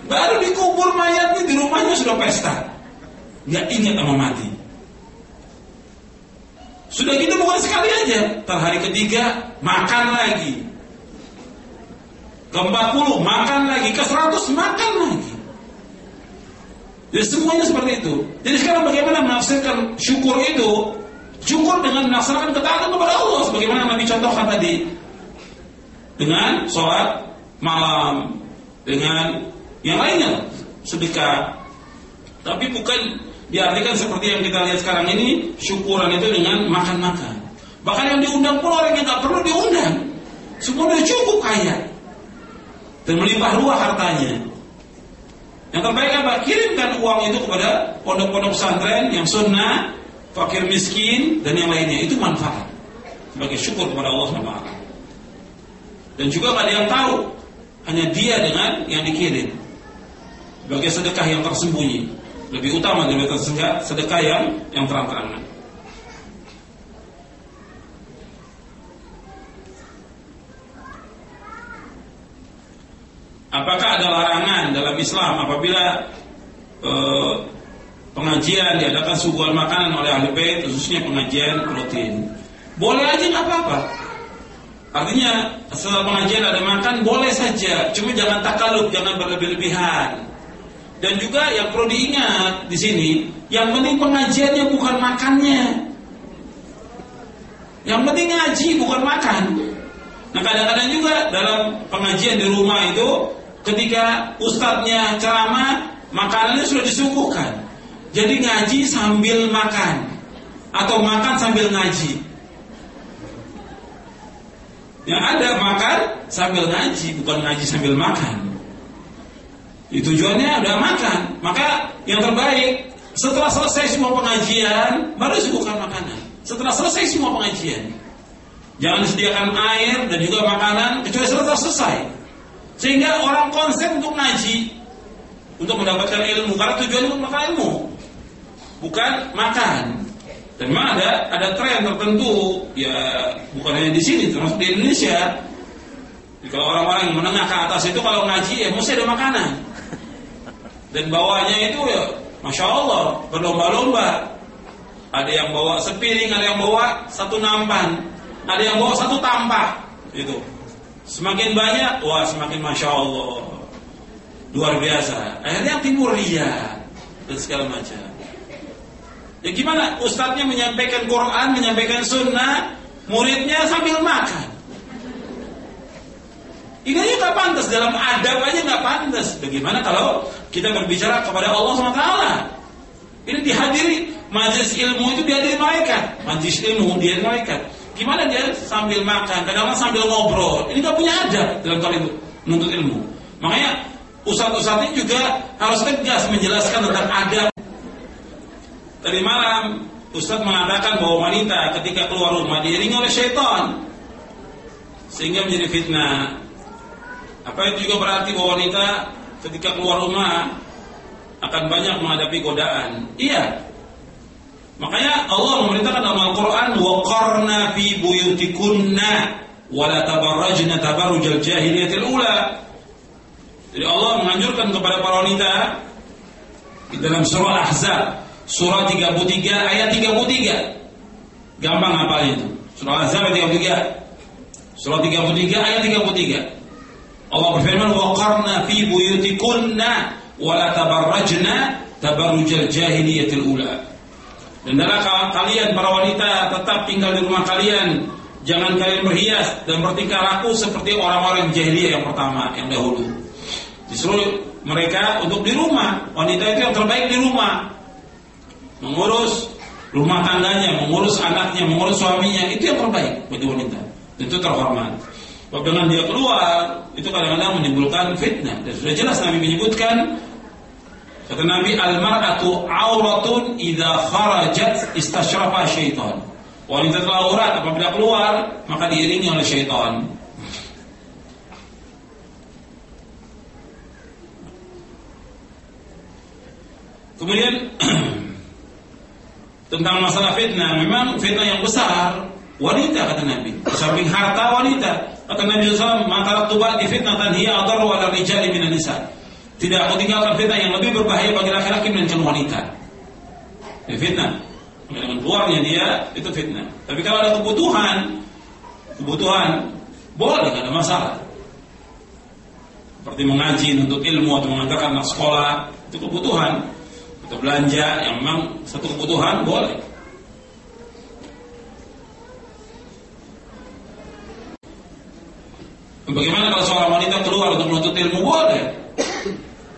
Baru dikubur mayatnya di rumahnya sudah pesta. Nggak ingat sama mati. Sudah gitu bukan sekali aja. Ntar hari ketiga makan lagi. Ke 40 makan lagi, ke 100 makan lagi. Jadi semuanya seperti itu. Jadi sekarang bagaimana menafsirkan syukur itu? Syukur dengan melaksanakan ketaatan kepada Allah sebagaimana Nabi contohkan tadi. Dengan sholat malam, dengan yang lainnya, sedekah. Tapi bukan diartikan seperti yang kita lihat sekarang ini, syukuran itu dengan makan-makan. Bahkan yang diundang pun orang yang nggak perlu diundang. Semua sudah cukup kaya. Dan melimpah ruah hartanya. Yang terbaik apa? Kirimkan uang itu kepada pondok-pondok pesantren yang sunnah, fakir miskin dan yang lainnya. Itu manfaat sebagai syukur kepada Allah SWT. Dan juga nggak ada yang tahu, hanya dia dengan yang dikirim. Sebagai sedekah yang tersembunyi, lebih utama daripada sedekah yang yang terang-terangan. Apakah ada larangan dalam Islam apabila eh, pengajian diadakan suguhan makanan oleh ahli bait khususnya pengajian rutin? Boleh aja nggak apa-apa. Artinya setelah pengajian ada makan boleh saja, cuma jangan takaluk, jangan berlebih-lebihan. Dan juga yang perlu diingat di sini, yang penting pengajiannya bukan makannya. Yang penting ngaji bukan makan. Nah kadang-kadang juga dalam pengajian di rumah itu ketika ustadznya ceramah makanannya sudah disuguhkan jadi ngaji sambil makan atau makan sambil ngaji? Yang ada makan sambil ngaji, bukan ngaji sambil makan. Itu tujuannya udah makan. Maka yang terbaik setelah selesai semua pengajian baru suguhkan makanan. Setelah selesai semua pengajian, jangan disediakan air dan juga makanan kecuali setelah selesai. Sehingga orang konsen untuk ngaji, untuk mendapatkan ilmu karena tujuannya untuk makan ilmu, bukan makan. Dan memang ada ada tren tertentu ya bukan hanya di sini termasuk di Indonesia. Jadi kalau orang-orang yang menengah ke atas itu kalau ngaji ya mesti ada makanan. Dan bawahnya itu ya masya Allah berlomba-lomba. Ada yang bawa sepiring, ada yang bawa satu nampan, ada yang bawa satu tampak. Itu semakin banyak, wah semakin masya Allah luar biasa. Akhirnya timur ria dan segala macam. Ya gimana ustadznya menyampaikan Quran, menyampaikan sunnah, muridnya sambil makan. Ini aja nggak pantas dalam adab aja nggak pantas. Bagaimana kalau kita berbicara kepada Allah SWT? Ini dihadiri majelis ilmu itu dihadiri malaikat, majelis ilmu dihadiri malaikat. Gimana dia sambil makan, kadang-kadang sambil ngobrol. Ini nggak punya adab dalam kali itu menuntut ilmu. Makanya ustadz-ustadz juga harus tegas menjelaskan tentang adab Tadi malam Ustaz mengatakan bahwa wanita ketika keluar rumah diiringi oleh syaitan sehingga menjadi fitnah. Apa itu juga berarti bahwa wanita ketika keluar rumah akan banyak menghadapi godaan? Iya. Makanya Allah memerintahkan dalam Al-Qur'an wa qarna fi buyutikunna wa la tabarrajna tabarrujal jahiliyatil ula. Jadi Allah menganjurkan kepada para wanita di dalam surah Ahzab Surah 33 ayat 33. Gampang apa itu? Surah Az-Zab ayat 33. Surah 33 ayat 33. Allah berfirman wa qarna fi buyutikunna wa la tabarrajna tabarrujal jahiliyatil ula. Dan adalah kalian para wanita tetap tinggal di rumah kalian. Jangan kalian berhias dan bertingkah laku seperti orang-orang jahiliyah yang pertama, yang dahulu. Disuruh mereka untuk di rumah. Wanita itu yang terbaik di rumah mengurus rumah tangganya, mengurus anaknya, mengurus suaminya, itu yang terbaik bagi wanita. Itu terhormat. Sebab dengan dia keluar, itu kadang-kadang menimbulkan fitnah. Dan sudah jelas Nabi menyebutkan, kata Nabi, Al-mar'atu auratun idha kharajat istashrafa syaitan. Wanita telah aurat apabila keluar, maka diiringi oleh syaitan. Kemudian [clears throat] tentang masalah fitnah, memang fitnah yang besar wanita kata Nabi. Samping harta wanita. Kata Nabi SAW, maka tuba di fitnah dan hiya adaru ala rijali minan nisa. Tidak aku tinggalkan fitnah yang lebih berbahaya bagi laki-laki melainkan wanita. Ini fitnah. Dengan keluarnya dia itu fitnah. Tapi kalau ada kebutuhan, kebutuhan boleh, tidak ada masalah. Seperti mengaji untuk ilmu atau mengantarkan anak sekolah, itu kebutuhan atau belanja yang memang satu kebutuhan boleh. Bagaimana kalau seorang wanita keluar untuk menuntut ilmu boleh?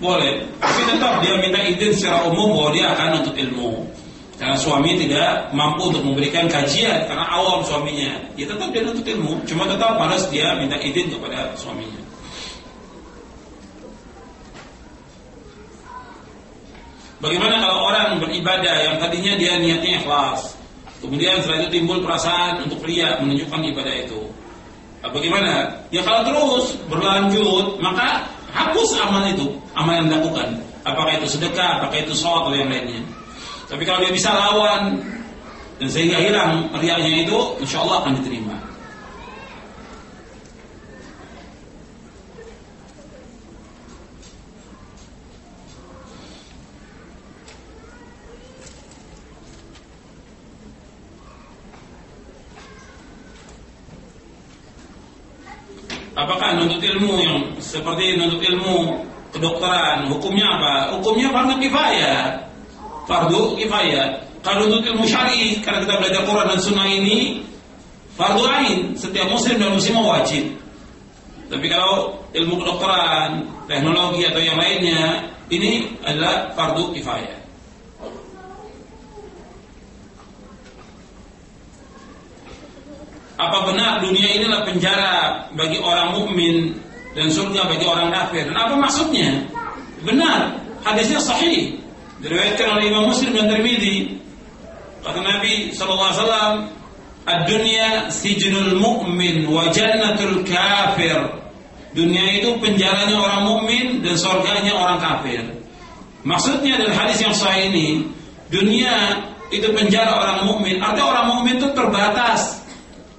Boleh. Tapi tetap dia minta izin secara umum bahwa dia akan menuntut ilmu. Karena suami tidak mampu untuk memberikan kajian karena awam suaminya. Ya tetap dia menuntut ilmu, cuma tetap harus dia minta izin kepada suaminya. Bagaimana kalau orang beribadah yang tadinya dia niatnya ikhlas, kemudian setelah itu timbul perasaan untuk ria menunjukkan ibadah itu. Bagaimana? Ya kalau terus berlanjut, maka hapus amal itu, amal yang dilakukan. Apakah itu sedekah, apakah itu sholat atau yang lainnya. Tapi kalau dia bisa lawan dan sehingga hilang riaknya itu, insya Allah akan diterima. Apakah nuntut ilmu yang seperti nuntut ilmu kedokteran, hukumnya apa? Hukumnya fardu kifayah. Fardu kifayah. Kalau nuntut ilmu syar'i, karena kita belajar Quran dan Sunnah ini, fardu ain. Setiap muslim dan muslimah wajib. Tapi kalau ilmu kedokteran, teknologi atau yang lainnya, ini adalah fardu kifayah. Apa benar dunia inilah penjara bagi orang mukmin dan surga bagi orang kafir? Dan apa maksudnya? Benar, hadisnya sahih. Diriwayatkan oleh Imam Muslim dan Tirmidzi. Kata Nabi sallallahu alaihi wasallam, "Ad-dunya sijnul mu'min wa jannatul kafir." Dunia itu penjaranya orang mukmin dan surganya orang kafir. Maksudnya dari hadis yang sahih ini, dunia itu penjara orang mukmin. Artinya orang mukmin itu terbatas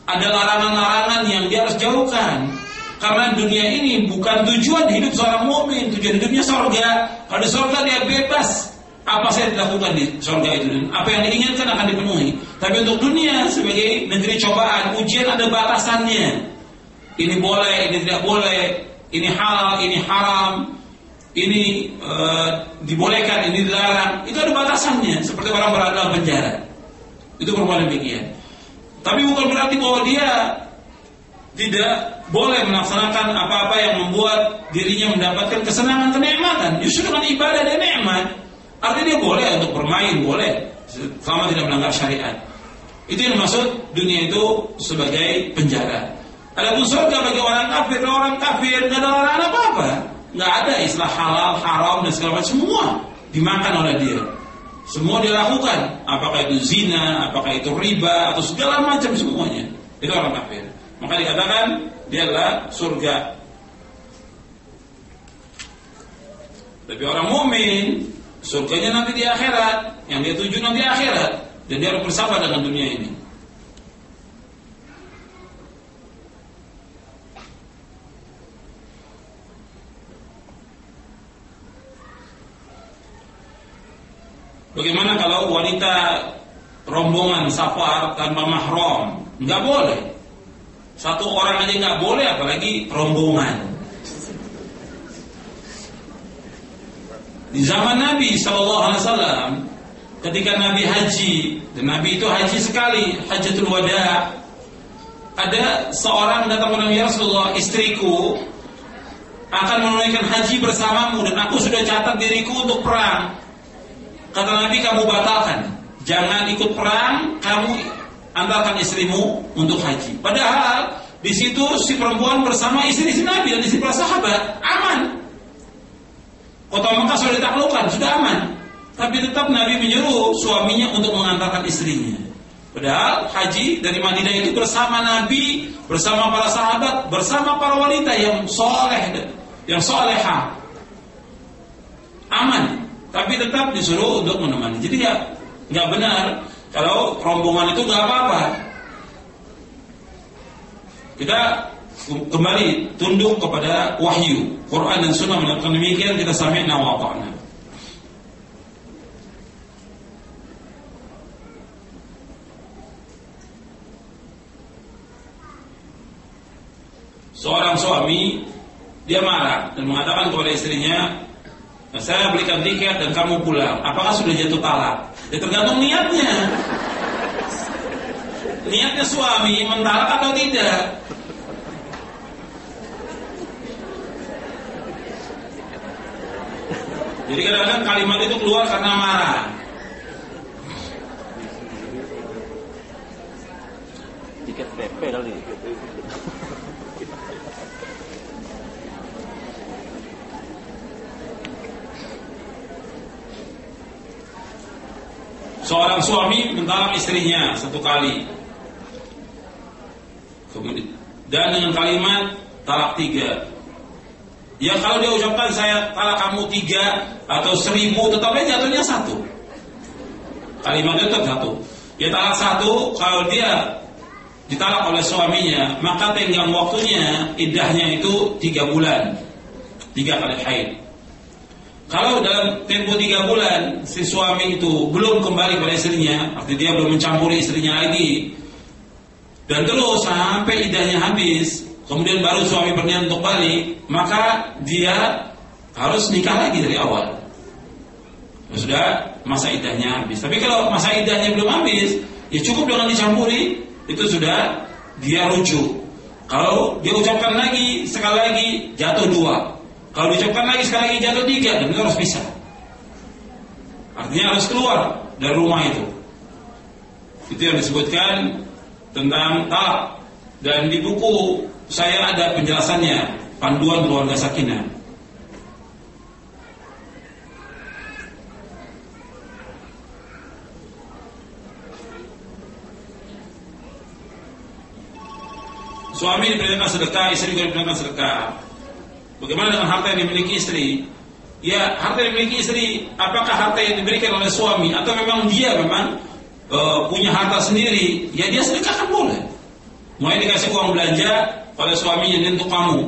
ada larangan-larangan yang dia harus jauhkan. Karena dunia ini bukan tujuan hidup seorang mukmin, tujuan hidupnya surga. Kalau di surga dia bebas, apa saja dilakukan di surga itu dan apa yang diinginkan akan dipenuhi. Tapi untuk dunia sebagai negeri cobaan, ujian ada batasannya. Ini boleh, ini tidak boleh, ini halal, ini haram, ini e, dibolehkan, ini dilarang. Itu ada batasannya, seperti orang berada dalam penjara. Itu perempuan demikian. Tapi bukan berarti bahwa dia tidak boleh melaksanakan apa-apa yang membuat dirinya mendapatkan kesenangan kenikmatan. Justru dengan ibadah dan nikmat. Artinya dia boleh untuk bermain, boleh selama tidak melanggar syariat. Itu yang maksud dunia itu sebagai penjara. Adapun surga bagi orang kafir, orang kafir nggak ada larangan apa-apa, nggak ada istilah halal, haram dan segala macam semua dimakan oleh dia. Semua dilakukan, apakah itu zina, apakah itu riba atau segala macam semuanya. Itu orang kafir. Maka dikatakan dia adalah surga. Tapi orang mukmin surganya nanti di akhirat, yang dia tuju nanti akhirat dan dia harus bersama dengan dunia ini. Bagaimana kalau wanita rombongan safar tanpa mahram? Nggak boleh. Satu orang aja nggak boleh, apalagi rombongan. Di zaman Nabi Shallallahu Alaihi Wasallam, ketika Nabi haji, dan Nabi itu haji sekali, hajatul wada, ada seorang datang kepada Nabi Rasulullah, istriku akan menunaikan haji bersamamu dan aku sudah catat diriku untuk perang. Kata Nabi kamu batalkan. Jangan ikut perang, kamu antarkan istrimu untuk haji. Padahal di situ si perempuan bersama istri-istri Nabi dan istri para sahabat aman. Kota Mekah sudah ditaklukkan, sudah aman. Tapi tetap Nabi menyuruh suaminya untuk mengantarkan istrinya. Padahal haji dari Madinah itu bersama Nabi, bersama para sahabat, bersama para wanita yang soleh, yang soleha. Aman tapi tetap disuruh untuk menemani. Jadi ya nggak benar kalau rombongan itu nggak apa-apa. Kita kembali tunduk kepada wahyu Quran dan Sunnah menyatakan demikian kita sami'na wa. Seorang suami dia marah dan mengatakan kepada istrinya, Nah, saya belikan tiket dan kamu pulang. Apakah sudah jatuh talak? Ya tergantung niatnya. Niatnya suami mentalak atau tidak? Jadi kadang-kadang kalimat itu keluar karena marah. Tiket PP kali. Seorang suami mentalak istrinya satu kali. Dan dengan kalimat talak tiga. Ya kalau dia ucapkan saya talak kamu tiga atau seribu tetapnya jatuhnya satu. Kalimatnya tetap satu. Ya talak satu kalau dia ditalak oleh suaminya maka tenggang waktunya idahnya itu tiga bulan tiga kali haid kalau dalam tempo tiga bulan si suami itu belum kembali pada istrinya, artinya dia belum mencampuri istrinya lagi, dan terus sampai idahnya habis, kemudian baru suami berniat untuk balik, maka dia harus nikah lagi dari awal. Sudah masa idahnya habis. Tapi kalau masa idahnya belum habis, ya cukup dengan dicampuri, itu sudah dia rujuk. Kalau dia ucapkan lagi sekali lagi jatuh dua, kalau diucapkan lagi sekali lagi jatuh tiga dan itu harus bisa. Artinya harus keluar dari rumah itu. Itu yang disebutkan tentang talak. Dan di buku saya ada penjelasannya, panduan keluarga sakinah. Suami diperintahkan sedekah, istri juga diperintahkan sedekah. Bagaimana dengan harta yang dimiliki istri? Ya, harta yang dimiliki istri, apakah harta yang diberikan oleh suami atau memang dia memang uh, punya harta sendiri? Ya dia sedekahkan boleh. Mulai dikasih uang belanja oleh suaminya untuk kamu.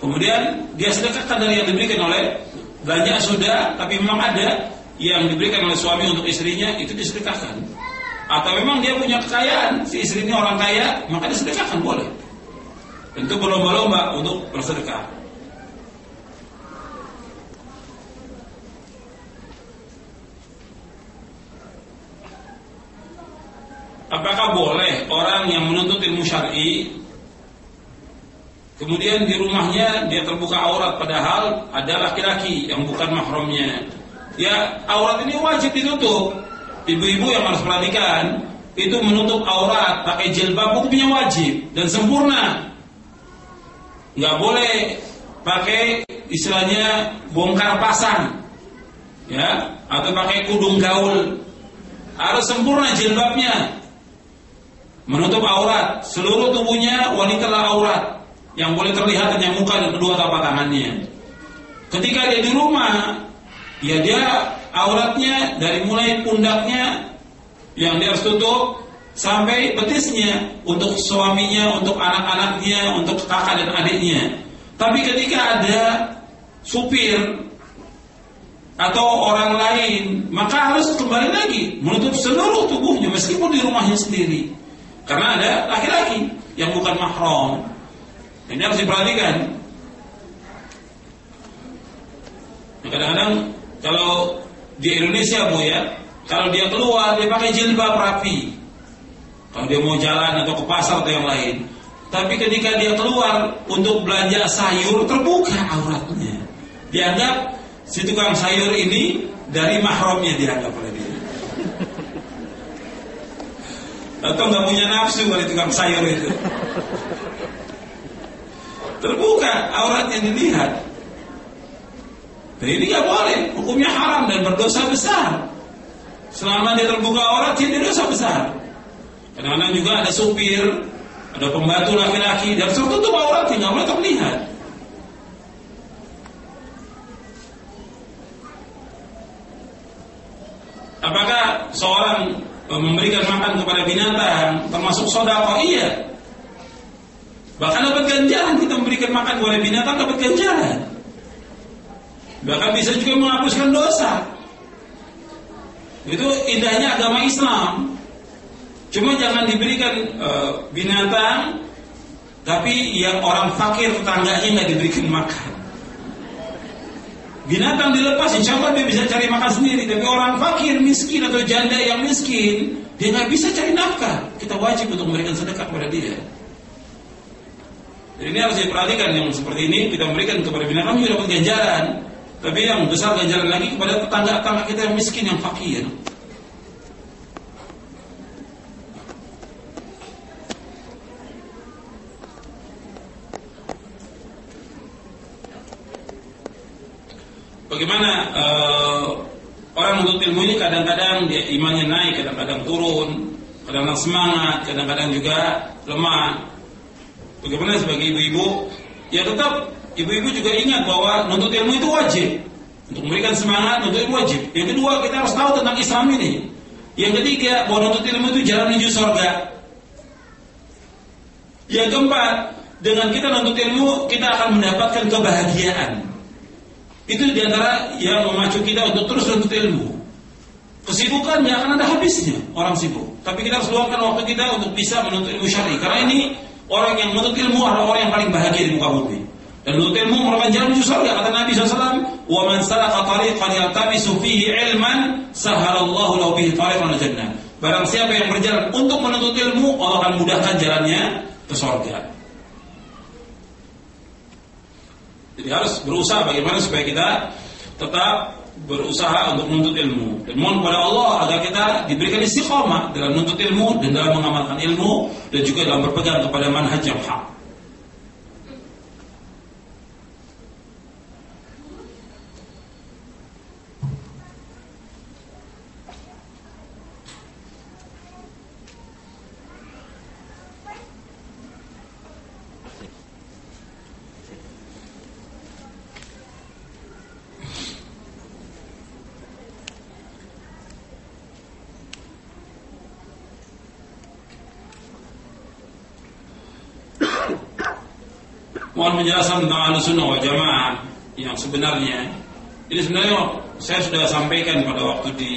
Kemudian dia sedekahkan dari yang diberikan oleh belanja sudah, tapi memang ada yang diberikan oleh suami untuk istrinya itu disedekahkan. Atau memang dia punya kekayaan, si istrinya orang kaya, maka disedekahkan boleh. Tentu berlomba-lomba untuk bersedekah. Apakah boleh orang yang menuntut ilmu syar'i kemudian di rumahnya dia terbuka aurat padahal ada laki-laki yang bukan mahramnya? Ya, aurat ini wajib ditutup. Ibu-ibu yang harus perhatikan, itu menutup aurat pakai jilbab hukumnya wajib dan sempurna nggak boleh pakai istilahnya bongkar pasang ya atau pakai kudung gaul harus sempurna jilbabnya menutup aurat seluruh tubuhnya wanita lah aurat yang boleh terlihat hanya muka dan kedua tapak tangannya ketika dia di rumah ya dia auratnya dari mulai pundaknya yang dia harus tutup sampai betisnya untuk suaminya, untuk anak-anaknya, untuk kakak dan adiknya. Tapi ketika ada supir atau orang lain, maka harus kembali lagi menutup seluruh tubuhnya meskipun di rumahnya sendiri. Karena ada laki-laki yang bukan mahram. Ini harus diperhatikan. Kadang-kadang kalau di Indonesia bu ya, kalau dia keluar dia pakai jilbab rapi, kalau dia mau jalan atau ke pasar atau yang lain. Tapi ketika dia keluar untuk belanja sayur terbuka auratnya. Dianggap si tukang sayur ini dari mahramnya dianggap oleh dia. Atau nggak punya nafsu kali tukang sayur itu. Terbuka auratnya dilihat. Dan ini nggak boleh, hukumnya haram dan berdosa besar. Selama dia terbuka aurat, dia dosa besar. Kadang-kadang juga ada supir, ada pembantu laki-laki, dan tertutup auratnya nggak boleh terlihat. Apakah seorang e, memberikan makan kepada binatang termasuk sodako? Iya. Bahkan dapat ganjaran kita memberikan makan kepada binatang dapat ganjaran. Bahkan bisa juga menghapuskan dosa. Itu indahnya agama Islam. Cuma jangan diberikan e, binatang tapi yang orang fakir tetangganya nggak diberikan makan. Binatang dilepas, insya Allah dia bisa cari makan sendiri. Tapi orang fakir, miskin atau janda yang miskin, dia nggak bisa cari nafkah. Kita wajib untuk memberikan sedekah kepada dia. Jadi ini harus diperhatikan yang seperti ini kita memberikan kepada binatang juga dapat ganjaran. Tapi yang besar ganjaran lagi kepada tetangga-tetangga kita yang miskin, yang fakir. Bagaimana uh, orang menuntut ilmu ini kadang-kadang dia imannya naik, kadang-kadang turun, kadang-kadang semangat, kadang-kadang juga lemah. Bagaimana sebagai ibu-ibu? Ya tetap ibu-ibu juga ingat bahwa menuntut ilmu itu wajib. Untuk memberikan semangat, menuntut ilmu wajib. Yang kedua, kita harus tahu tentang Islam ini. Yang ketiga, bahwa menuntut ilmu itu jalan menuju surga. Yang keempat, dengan kita menuntut ilmu, kita akan mendapatkan kebahagiaan. Itu di antara yang memacu kita untuk terus menuntut ilmu. Kesibukan yang akan ada habisnya orang sibuk. Tapi kita harus luangkan waktu kita untuk bisa menuntut ilmu syari. Karena ini orang yang menuntut ilmu adalah orang yang paling bahagia di muka bumi. Dan menuntut ilmu merupakan jalan menuju surga. Kata Nabi SAW, "Wa man salaka tariqan yaltamisu fihi ilman, sahalallahu lahu bihi tariqan jannah." Barang siapa yang berjalan untuk menuntut ilmu, Allah akan mudahkan jalannya ke surga. Jadi harus berusaha bagaimana supaya kita tetap berusaha untuk menuntut ilmu. Dan mohon kepada Allah agar kita diberikan istiqomah dalam menuntut ilmu dan dalam mengamalkan ilmu dan juga dalam berpegang kepada manhaj yang hak. Mohon penjelasan tentang ahlu sunnah wal jamaah yang sebenarnya. Ini sebenarnya saya sudah sampaikan pada waktu di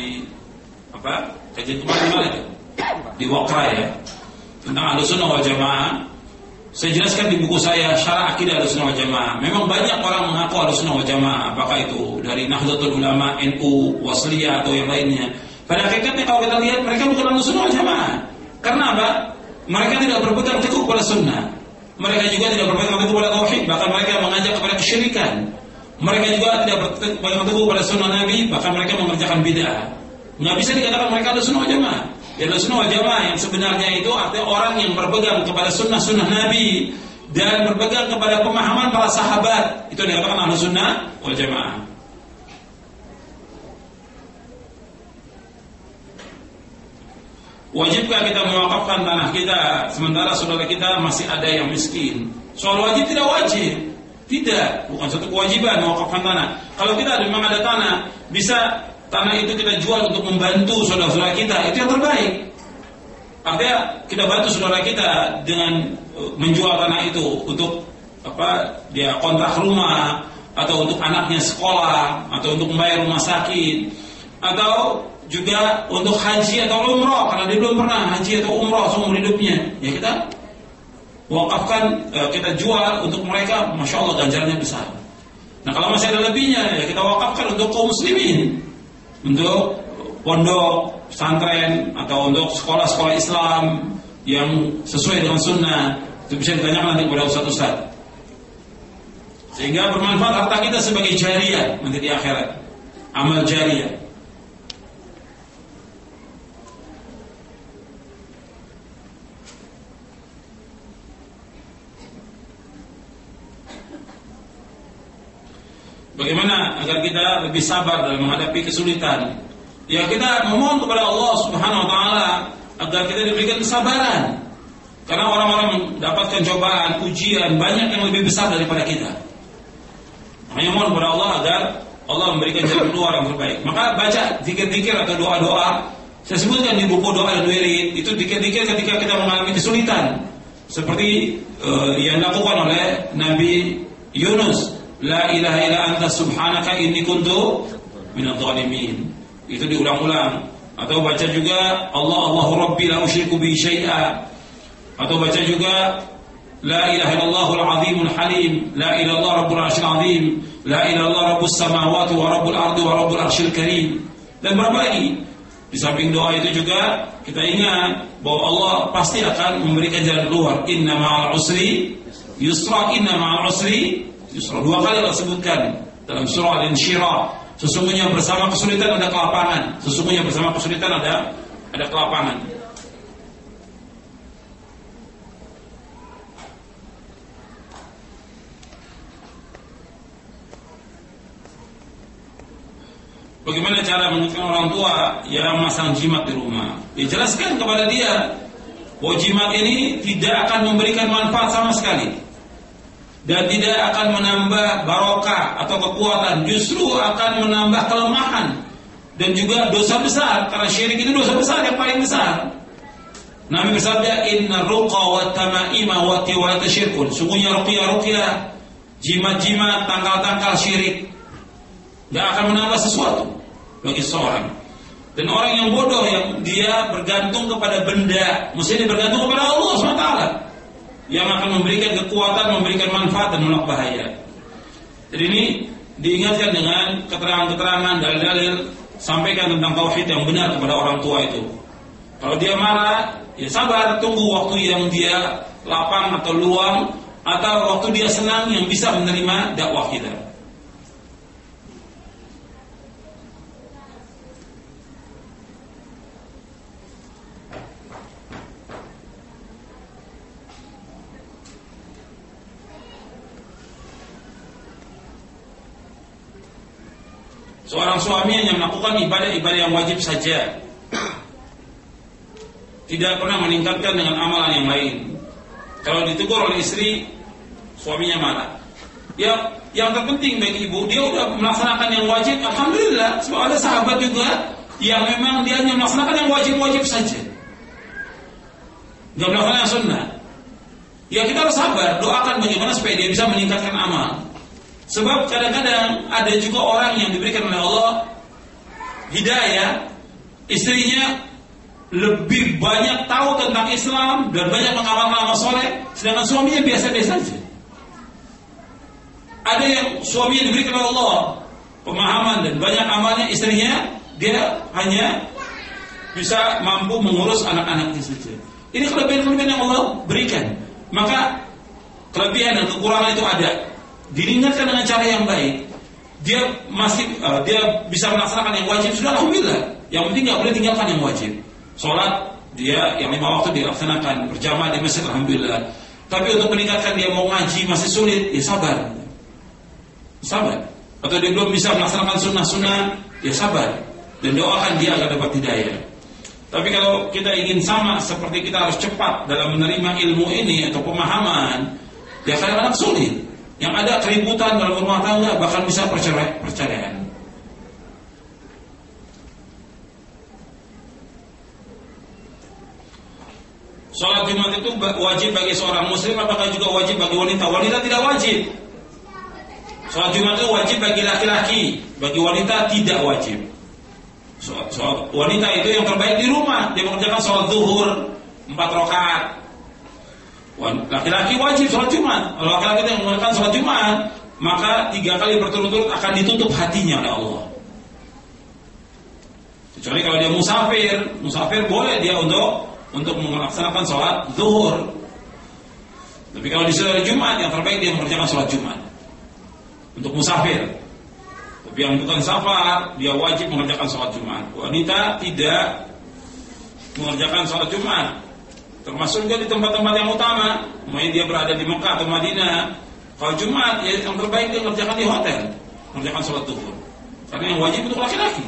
apa kajian kemarin itu di Wakra ya tentang ahlu sunnah wal jamaah. Saya jelaskan di buku saya Syarah Akidah ahlu sunnah wal jamaah. Memang banyak orang mengaku ahlu sunnah wal jamaah, apakah itu dari Nahdlatul Ulama, NU, Wasliyah atau yang lainnya. Pada hakikatnya kalau kita lihat mereka bukan ahlu sunnah wal jamaah. Karena apa? Mereka tidak berpegang teguh pada sunnah. Mereka juga tidak berpegang teguh pada tauhid, bahkan mereka mengajak kepada kesyirikan. Mereka juga tidak berpegang teguh pada sunnah Nabi, bahkan mereka mengerjakan bid'ah. Nggak bisa dikatakan mereka ada sunnah jamaah. Ya ada sunnah jamaah yang sebenarnya itu artinya orang yang berpegang kepada sunnah-sunnah Nabi dan berpegang kepada pemahaman para sahabat. Itu dikatakan ahlu sunnah wal jamaah. Wajibkah kita mewakafkan tanah kita sementara saudara kita masih ada yang miskin? Soal wajib tidak wajib. Tidak, bukan satu kewajiban mewakafkan tanah. Kalau kita memang ada tanah, bisa tanah itu kita jual untuk membantu saudara-saudara kita, itu yang terbaik. Artinya kita bantu saudara kita dengan uh, menjual tanah itu untuk apa? Dia kontrak rumah atau untuk anaknya sekolah atau untuk membayar rumah sakit atau juga untuk haji atau umroh karena dia belum pernah haji atau umroh seumur hidupnya. Ya kita wakafkan eh, kita jual untuk mereka masya Allah ganjarannya besar. Nah kalau masih ada lebihnya ya kita wakafkan untuk kaum muslimin. Untuk pondok pesantren atau untuk sekolah-sekolah Islam yang sesuai dengan sunnah. Itu bisa ditanyakan nanti kepada ustaz-ustaz sehingga bermanfaat harta kita sebagai jariah nanti di akhirat. Amal jariah Bagaimana agar kita lebih sabar dalam menghadapi kesulitan? Ya kita memohon kepada Allah Subhanahu wa taala agar kita diberikan kesabaran. Karena orang-orang mendapatkan cobaan, ujian banyak yang lebih besar daripada kita. Hanya mohon kepada Allah agar Allah memberikan jalan keluar yang terbaik. Maka baca zikir-zikir atau doa-doa. Saya sebutkan di buku doa dan wirid itu zikir-zikir ketika kita mengalami kesulitan. Seperti uh, yang dilakukan oleh Nabi Yunus La ilaha illa anta subhanaka inni kuntu minadh dhalimin. Itu diulang-ulang. Atau baca juga Allah Allahu Rabbi la usyriku bi syai'a. Atau baca juga La ilaha illallahul azimul halim. La ilaha illallah rabbul arsyil azim. La ilaha illallah rabbus samawati wa rabbul ardi wa rabbul arsyil karim. Dan berapa lagi? Di samping doa itu juga kita ingat bahwa Allah pasti akan memberikan jalan keluar. Inna ma'al usri yusra, inna ma'al usri Yusra dua kali Allah sebutkan dalam surah Al-Insyirah. Sesungguhnya bersama kesulitan ada kelapangan. Sesungguhnya bersama kesulitan ada ada kelapangan. Bagaimana cara mengingatkan orang tua yang masang jimat di rumah? Dijelaskan kepada dia bahwa jimat ini tidak akan memberikan manfaat sama sekali dan tidak akan menambah barokah atau kekuatan, justru akan menambah kelemahan dan juga dosa besar karena syirik itu dosa besar yang paling besar. Nabi bersabda, Inna ruqa wa tamaima wa tiwata syirkun. Sungguhnya ruqyah-ruqyah, jimat-jimat, tangkal-tangkal syirik. Tidak akan menambah sesuatu bagi seorang. Dan orang yang bodoh yang dia bergantung kepada benda, mesti bergantung kepada Allah SWT yang akan memberikan kekuatan, memberikan manfaat dan menolak bahaya. Jadi ini diingatkan dengan keterangan-keterangan dalil-dalil sampaikan tentang tauhid yang benar kepada orang tua itu. Kalau dia marah, ya sabar, tunggu waktu yang dia lapang atau luang atau waktu dia senang yang bisa menerima dakwah kita. Seorang suami hanya melakukan ibadah-ibadah yang wajib saja. Tidak pernah meningkatkan dengan amalan yang lain. Kalau ditegur oleh istri, suaminya marah. Ya, yang terpenting bagi ibu, dia udah melaksanakan yang wajib, alhamdulillah. Sebab ada sahabat juga yang memang dia hanya melaksanakan yang wajib-wajib saja. Gak melakukan yang sunnah. Ya kita harus sabar, doakan bagaimana supaya dia bisa meningkatkan amal. Sebab kadang-kadang ada juga orang yang diberikan oleh Allah hidayah, istrinya lebih banyak tahu tentang Islam dan banyak mengamalkan amal soleh, sedangkan suaminya biasa-biasa saja. Ada yang suaminya diberikan oleh Allah pemahaman dan banyak amalnya, istrinya dia hanya bisa mampu mengurus anak-anaknya saja. Ini kelebihan-kelebihan yang Allah berikan. Maka kelebihan dan kekurangan itu ada. Diingatkan dengan cara yang baik. Dia masih uh, dia bisa melaksanakan yang wajib sudah alhamdulillah. Yang penting nggak boleh tinggalkan yang wajib. Sholat dia yang lima waktu dilaksanakan berjamaah di masjid alhamdulillah. Tapi untuk meningkatkan dia mau ngaji masih sulit, ya sabar. Sabar. Atau dia belum bisa melaksanakan sunnah-sunnah, ya sabar. Dan doakan dia agar dapat hidayah. Tapi kalau kita ingin sama seperti kita harus cepat dalam menerima ilmu ini atau pemahaman, ya kadang-kadang sulit. Yang ada keributan dalam rumah tangga bahkan bisa perceraian. perceraian. Sholat Jumat itu wajib bagi seorang muslim apakah juga wajib bagi wanita? Wanita tidak wajib. Sholat Jumat itu wajib bagi laki-laki, bagi wanita tidak wajib. Sholat, wanita itu yang terbaik di rumah dia mengerjakan sholat zuhur empat rakaat laki-laki wajib sholat jumat. Kalau laki-laki yang mengerjakan sholat jumat maka tiga kali berturut-turut akan ditutup hatinya oleh Allah. Kecuali kalau dia musafir musafir boleh dia untuk untuk melaksanakan sholat zuhur. Tapi kalau di hari Jumat yang terbaik dia mengerjakan sholat Jumat. Untuk musafir. Tapi yang bukan safar, dia wajib mengerjakan sholat Jumat. Wanita tidak mengerjakan sholat Jumat. Termasuk juga di tempat-tempat yang utama. Mungkin dia berada di Mekah atau Madinah. Kalau Jumat, ya yang terbaik dia mengerjakan di hotel. Mengerjakan sholat tuhur. Karena yang wajib untuk laki-laki.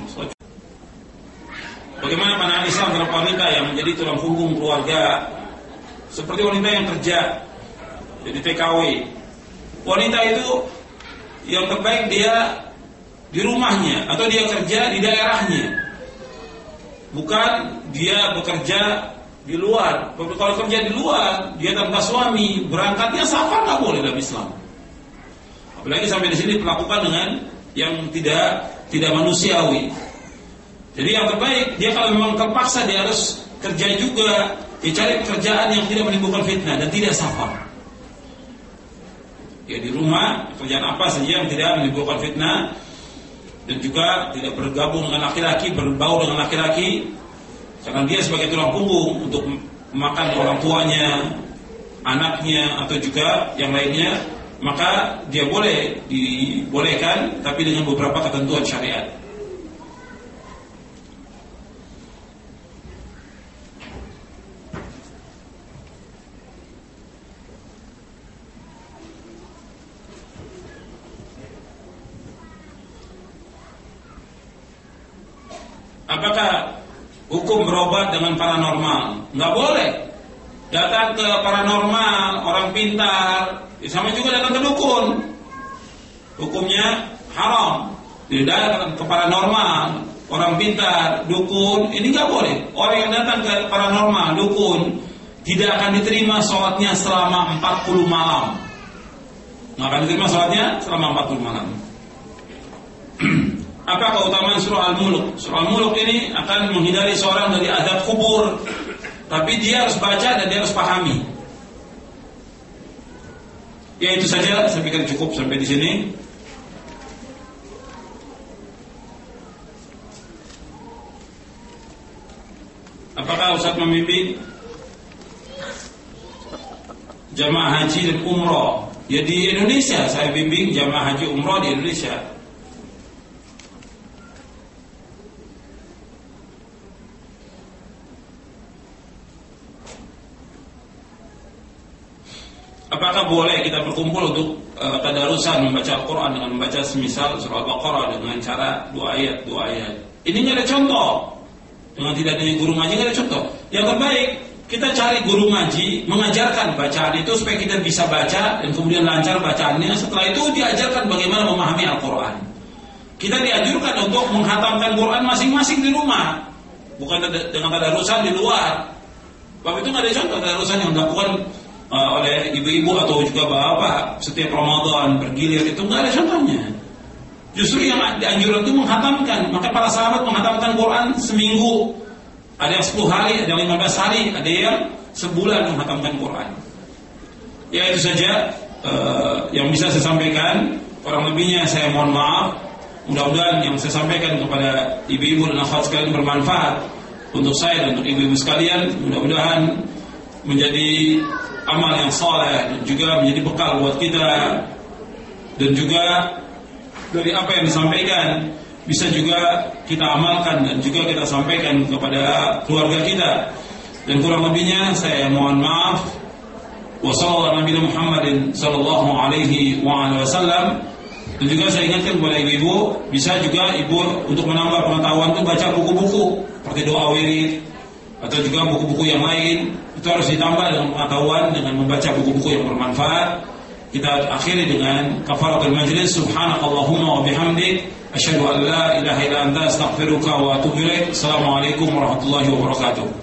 Bagaimana pandangan Islam terhadap wanita yang menjadi tulang punggung keluarga seperti wanita yang kerja jadi TKW. Wanita itu yang terbaik dia di rumahnya atau dia kerja di daerahnya. Bukan dia bekerja di luar. Kalau kerja di luar, dia tanpa suami, berangkatnya safar nggak boleh dalam Islam. Apalagi sampai di sini dilakukan dengan yang tidak tidak manusiawi. Jadi yang terbaik dia kalau memang terpaksa dia harus kerja juga, dia cari pekerjaan yang tidak menimbulkan fitnah dan tidak safar. Ya di rumah kerjaan apa saja yang tidak menimbulkan fitnah dan juga tidak bergabung dengan laki-laki, berbau dengan laki-laki karena dia sebagai tulang punggung untuk makan orang tuanya, anaknya atau juga yang lainnya, maka dia boleh dibolehkan tapi dengan beberapa ketentuan syariat. Apakah hukum berobat dengan paranormal? Nggak boleh. Datang ke paranormal, orang pintar, sama juga datang ke dukun. Hukumnya haram. Tidak datang ke paranormal, orang pintar, dukun, ini nggak boleh. Orang yang datang ke paranormal, dukun, tidak akan diterima sholatnya selama 40 malam. Nggak akan diterima sholatnya selama 40 malam. Apa keutamaan surah Al-Muluk? Surah Al-Muluk ini akan menghindari seorang dari adab kubur. Tapi dia harus baca dan dia harus pahami. Ya itu saja, saya pikir cukup sampai di sini. Apakah Ustaz memimpin jamaah haji dan umroh? Ya di Indonesia saya bimbing jamaah haji umroh di Indonesia. Apakah boleh kita berkumpul untuk uh, tadarusan membaca Al-Quran dengan membaca semisal surah Al-Baqarah dengan cara dua ayat, dua ayat. Ini nggak ada contoh. Dengan tidak adanya guru ngaji nggak ada contoh. Yang terbaik kita cari guru ngaji mengajarkan bacaan itu supaya kita bisa baca dan kemudian lancar bacaannya. Setelah itu diajarkan bagaimana memahami Al-Quran. Kita dianjurkan untuk menghatamkan Quran masing-masing di rumah, bukan dengan tadarusan di luar. Bapak itu nggak ada contoh tadarusan yang dilakukan oleh ibu-ibu atau juga bapak setiap Ramadan bergilir itu nggak ada contohnya. Justru yang dianjurkan itu menghatamkan. Maka para sahabat menghatamkan Quran seminggu. Ada yang 10 hari, ada yang 15 hari, ada yang sebulan menghatamkan Quran. Ya itu saja uh, yang bisa saya sampaikan. Kurang lebihnya saya mohon maaf. Mudah-mudahan yang saya sampaikan kepada ibu-ibu dan akhwat sekalian bermanfaat untuk saya dan untuk ibu-ibu sekalian. Mudah-mudahan menjadi amal yang soleh dan juga menjadi bekal buat kita. Dan juga dari apa yang disampaikan bisa juga kita amalkan dan juga kita sampaikan kepada keluarga kita. Dan kurang lebihnya saya mohon maaf. Wassalamualaikum Muhammadin sallallahu dan juga saya ingatkan kepada ibu-ibu bisa juga ibu untuk menambah pengetahuan itu baca buku-buku seperti doa wirid atau juga buku-buku yang lain. Itu harus ditambah dengan pengetahuan dengan membaca buku-buku yang bermanfaat. Kita akhiri dengan kafaratul majlis. Subhanakallahumma wa bihamdik. Asyhadu an la ilaha illa anta astaghfiruka wa atubu ilaik. Assalamualaikum warahmatullahi wabarakatuh